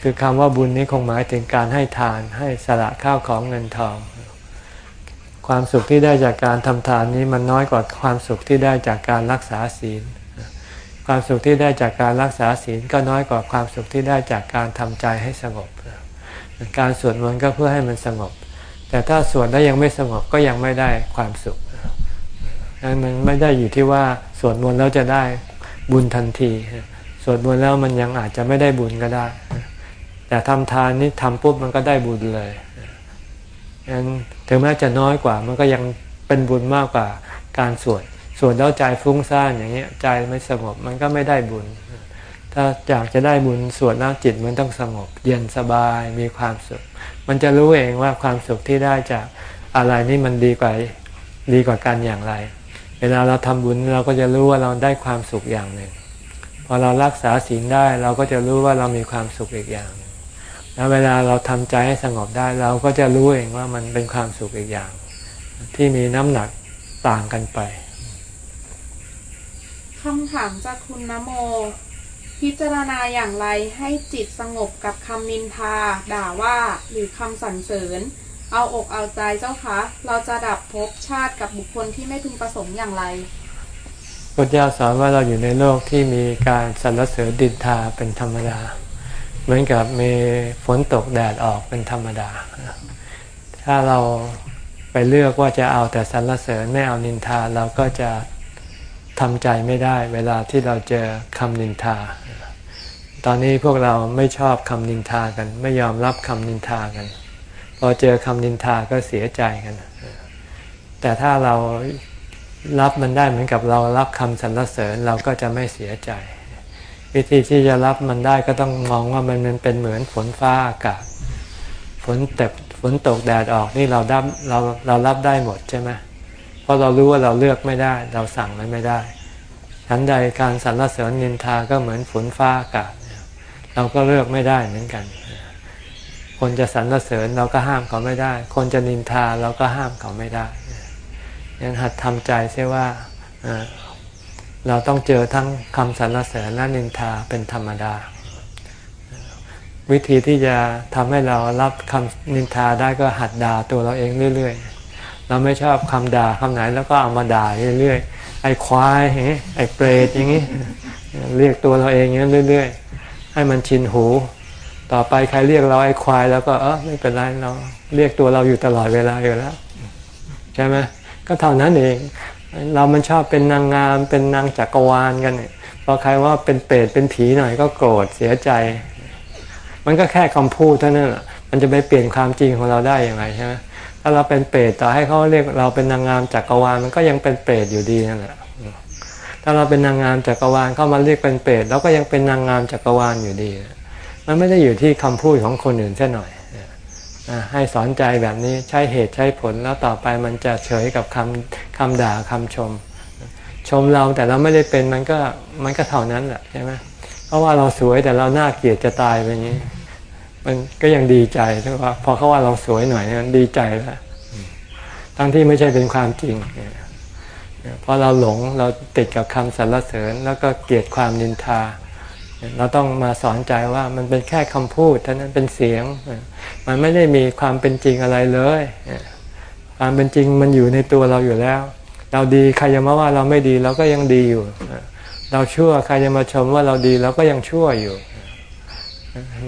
คือคำว่าบุญนี้คงหมายถึงการให้ทานให้สละข้าวของเงินทอง ความสุขที่ได้จากการทำทานนี้มันน้อยกว่าความสุขที่ได้จากการรักษาศีล ความสุขที่ได้จากการรักษาศีลก็น้อยกว่าความสุขที่ได้จากการทำใจให้สงบ การสวดมนต์ก็เพื่อให้มันสงบ แต่ถ้าสวดแล้วยังไม่สงบก็ยังไม่ได้ความสุข นั้นมันไม่ได้อยู่ที่ว่าสวดมนต์แล้วจะได้บุญทันที สวดมนต์แล้วมันยังอาจจะไม่ได้บุญก็ได้ แต่ทำทานนี่ทำปุ๊บมันก็ได้บุญเลยงั้นถึงแม้จะน้อยกว่า มันก็ยังเป็นบุญมากกว่าการสวด สวนแล้วใจฟุ้งซ่านอย่างเงี้ยใจไม่สงบมันก็ไม่ได้บุญ ถ้าอยากจะได้บุญสวนแล้วจิตมันต้องสงบ เย็นสบายมีความสุข มันจะรู้เองว่าความสุขที่ได้จากอะไรนี่มันดีกว่าดีกว่ากันอย่างไร เวลาเราทำบุญเราก็จะรู้ว่าเราได้ความสุขอย่างหนึ่ง พอเรารักษาศีลได้เราก็จะรู้ว่าเรามีความสุขอีกอย่าง แล้วเวลาเราทำใจให้สงบได้เราก็จะรู้เองว่ามันเป็นความสุขอีกอย่าง ที่มีน้ำหนักต่างกันไปคำถามจากคุณนโม พิจารณาอย่างไรให้จิตสงบกับคำนินทา ด่าว่าหรือคำสรรเสริญ เอาอกเอาใจเจ้าคะ เราจะดับภพชาติกับบุคคลที่ไม่พึงประสงค์อย่างไรพุทธเจ้าสอนว่าเราอยู่ในโลกที่มีการสรรเสริญดินทาเป็นธรรมดา เหมือนกับมีฝนตกแดดออกเป็นธรรมดา ถ้าเราไปเลือกว่าจะเอาแต่สรรเสริญไม่เอานินทาเราก็จะทำใจไม่ได้ เวลาที่เราเจอคำนินทา ตอนนี้พวกเราไม่ชอบคำนินทากัน ไม่ยอมรับคำนินทากัน พอเจอคำนินทาก็เสียใจกัน แต่ถ้าเรารับมันได้เหมือนกับเรารับคำสรรเสริญเราก็จะไม่เสียใจ วิธีที่จะรับมันได้ก็ต้องมองว่ามันเป็นเหมือนฝนฟ้าอากาศฝนตกฝนตกแดดออกนี่เราดับเราเรารับได้หมดใช่ไหมเพราะเรารู้ว่าเราเลือกไม่ได้ เราสั่งมันไม่ได้ฉันใดการสรรเสริญนินทาก็เหมือนฝนฟ้าอากาศเราก็เลือกไม่ได้เหมือนกัน คนจะสรรเสริญเราก็ห้ามเขาไม่ได้ คนจะนินทาเราก็ห้ามเขาไม่ได้ยังหัดทำใจเสียว่าเราต้องเจอทั้งคำสรรเสริญและนินทาเป็นธรรมดา วิธีที่จะทำให้เรารับคำนินทาได้ก็หัดด่าตัวเราเองเรื่อย ๆ เราไม่ชอบคำด่าคำไหนแล้วก็เอามาด่าเรื่อยๆ ไอ้ควายไอ้เปรตอย่างนี้เรียกตัวเราเองอย่างนี้เรื่อย ๆ ให้มันชินหู ต่อไปใครเรียกเราไอ้ควายแล้วก็เออไม่เป็นไรเราเรียกตัวเราอยู่ตลอดเวลาอยู่แล้ว ใช่ไหมก็เท่านั้นเอง เรามันชอบเป็นนางงามเป็นนางจักรวาลกันเนี่ยพอใครว่าเป็นเปรตเป็นผีหน่อยก็โกรธเสียใจ มันก็แค่คำพูดเท่านั้นแหละมันจะไปเปลี่ยนความจริงของเราได้ยังไงใช่ไหมถ้าเราเป็นเปรตต่อให้เขาเรียกเราเป็นนางงามจักรวาลมันก็ยังเป็นเปรตอยู่ดีนั่นแหละถ้าเราเป็นนางงามจักรวาลเข้ามาเรียกเป็นเปรตเราก็ยังเป็นนางงามจักรวาลอยู่ดี มันไม่ได้อยู่ที่คำพูดของคนอื่นแค่หน่อยให้สอนใจแบบนี้ใช้เหตุใช้ผลแล้วต่อไปมันจะเฉยกับคำคำด่าคำชม ชมเราแต่เราไม่ได้เป็นมันก็มันก็เท่านั้นแหละใช่ไหมเพราะว่าเราสวยแต่เราหน้าเกลียดจะตายไปนี้ มันก็ยังดีใจเพราะว่าพอเขาว่าเราสวยหน่อยนันดีใจแล้วทั้งที่ไม่ใช่เป็นความจริงเพราะเราหลงเราติดกับคำสรรเสริญแล้วก็เกลียดความนินทา เราต้องมาสอนใจว่ามันเป็นแค่คำพูดเท่านั้นเป็นเสียง มันไม่ได้มีความเป็นจริงอะไรเลย ความเป็นจริงมันอยู่ในตัวเราอยู่แล้ว เราดีใครจะมาว่าเราไม่ดีเราก็ยังดีอยู่ เราชั่วใครจะมาชมว่าเราดีเราก็ยังชั่วอยู่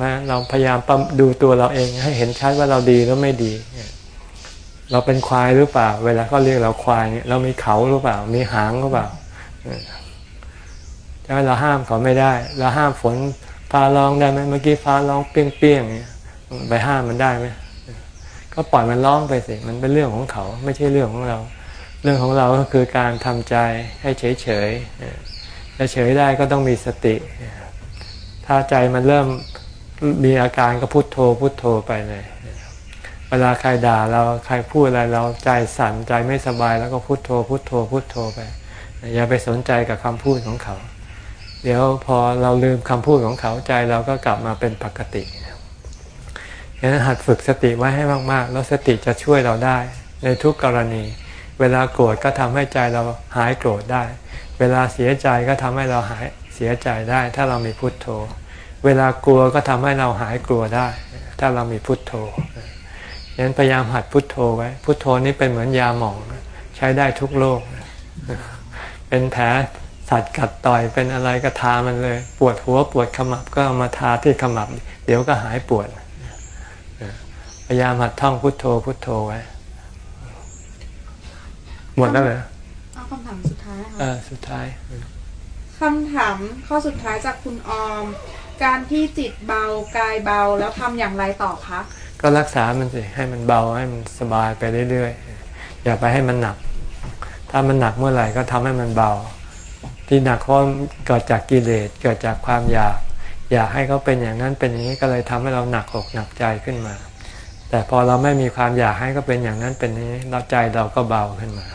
นะเราพยายามดูตัวเราเองให้เห็นชัดว่าเราดีแล้วไม่ดี เราเป็นควายหรือเปล่า เวลาเขาเรียกเราควายเรามีเขาหรือเปล่า มีหางหรือเปล่า ใช่ไหมเราห้ามเขาไม่ได้ เราห้ามฝนฟ้าร้องได้ไหมเมื่อกี้ฟ้าร้องเปี้ยงเปี้ยงเนี่ยไปห้ามมันได้ไหมก็ปล่อยมันร้องไปสิมันเป็นเรื่องของเขา ไม่ใช่เรื่องของเรา เรื่องของเราก็คือการทำใจให้เฉยเฉยจะเฉยได้ก็ต้องมีสติ ถ้าใจมันเริ่มมีอาการก็พุโทโธพุโทโธไปเลย เวลาใครด่าเราใครพูดอะไรเราใจสั่นใจไม่สบายแล้วก็พุโทโธพุโทโธพุโทโธไป อย่าไปสนใจกับคำพูดของเขา เดี๋ยวพอเราลืมคำพูดของเขาใจเราก็กลับมาเป็นปกติฉะนั้นหัดฝึกสติไว้ให้มากๆ แล้วสติจะช่วยเราได้ ในทุกกรณี เวลาโกรธก็ทำให้ใจเราหายโกรธได้ เวลาเสียใจก็ทำให้เราหายเสียใจได้ ถ้าเรามีพุทโธ เวลากลัวก็ทำให้เราหายกลัวได้ ถ้าเรามีพุทโธฉะนั้นพยายามหัดพุทโธไว้ พุทโธนี้เป็นเหมือนยาหมอง ใช้ได้ทุกโรคเป็นแผล สัตว์กัดต่อยเป็นอะไรก็ทามันเลย ปวดหัวปวดขมับก็เอามาทาที่ขมับ เดี๋ยวก็หายปวดพยายามหัดท่องพุทโธพุทโธไว้หมดแล้วเหรอเอาคำถามสุดท้ายค่ะเออสุดท้ายคำถามข้อสุดท้ายจากคุณออม การที่จิตเบากายเบาแล้วทำอย่างไรต่อคะก็รักษามันสิให้มันเบาให้มันสบายไปเรื่อยๆอย่าไปให้มันหนัก ถ้ามันหนักเมื่อไหร่ก็ทำให้มันเบา ที่หนักเพราะเกิดจากกิเลสเกิดจากความอยาก อยากให้เขาเป็นอย่างนั้นเป็นอย่างนี้ก็เลยทำให้เราหนักอกหนักใจขึ้นมา แต่พอเราไม่มีความอยากให้เขาเป็นอย่างนั้นเป็นนี้เราใจเราก็เบาขึ้นมา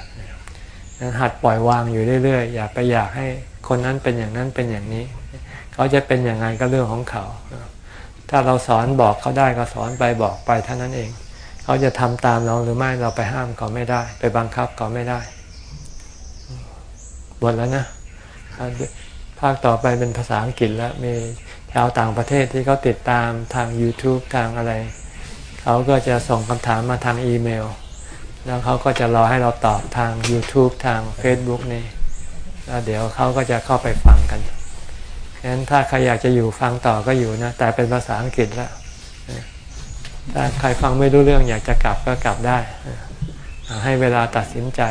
หัดปล่อยวางอยู่เรื่อยๆ อย่าไปอยากให้คนนั้นเป็นอย่างนั้นเป็นอย่างนี้ เขาจะเป็นอย่างไรก็เรื่องของเขา ถ้าเราสอนบอกเขาได้ก็สอนไปบอกไปเท่านั้นเอง เขาจะทำตามเราหรือไม่เราไปห้ามเขาไม่ได้ ไปบังคับเขาไม่ได้หมดแล้วนะ ภาคต่อไปเป็นภาษาอังกฤษแล้วมีชาวต่างประเทศที่เขาติดตามทาง YouTube ทางอะไร เขาก็จะส่งคำถามมาทางอีเมล แล้วเขาก็จะรอให้เราตอบทาง YouTube ทาง Facebook นี่แล้วเดี๋ยวเขาก็จะเข้าไปฟังกันฉะนั้นถ้าใครอยากจะอยู่ฟังต่อก็อยู่นะ แต่เป็นภาษาอังกฤษแล้วถ้าใครฟังไม่รู้เรื่องอยากจะกลับก็กลับได้ ให้เวลาตัดสินใจ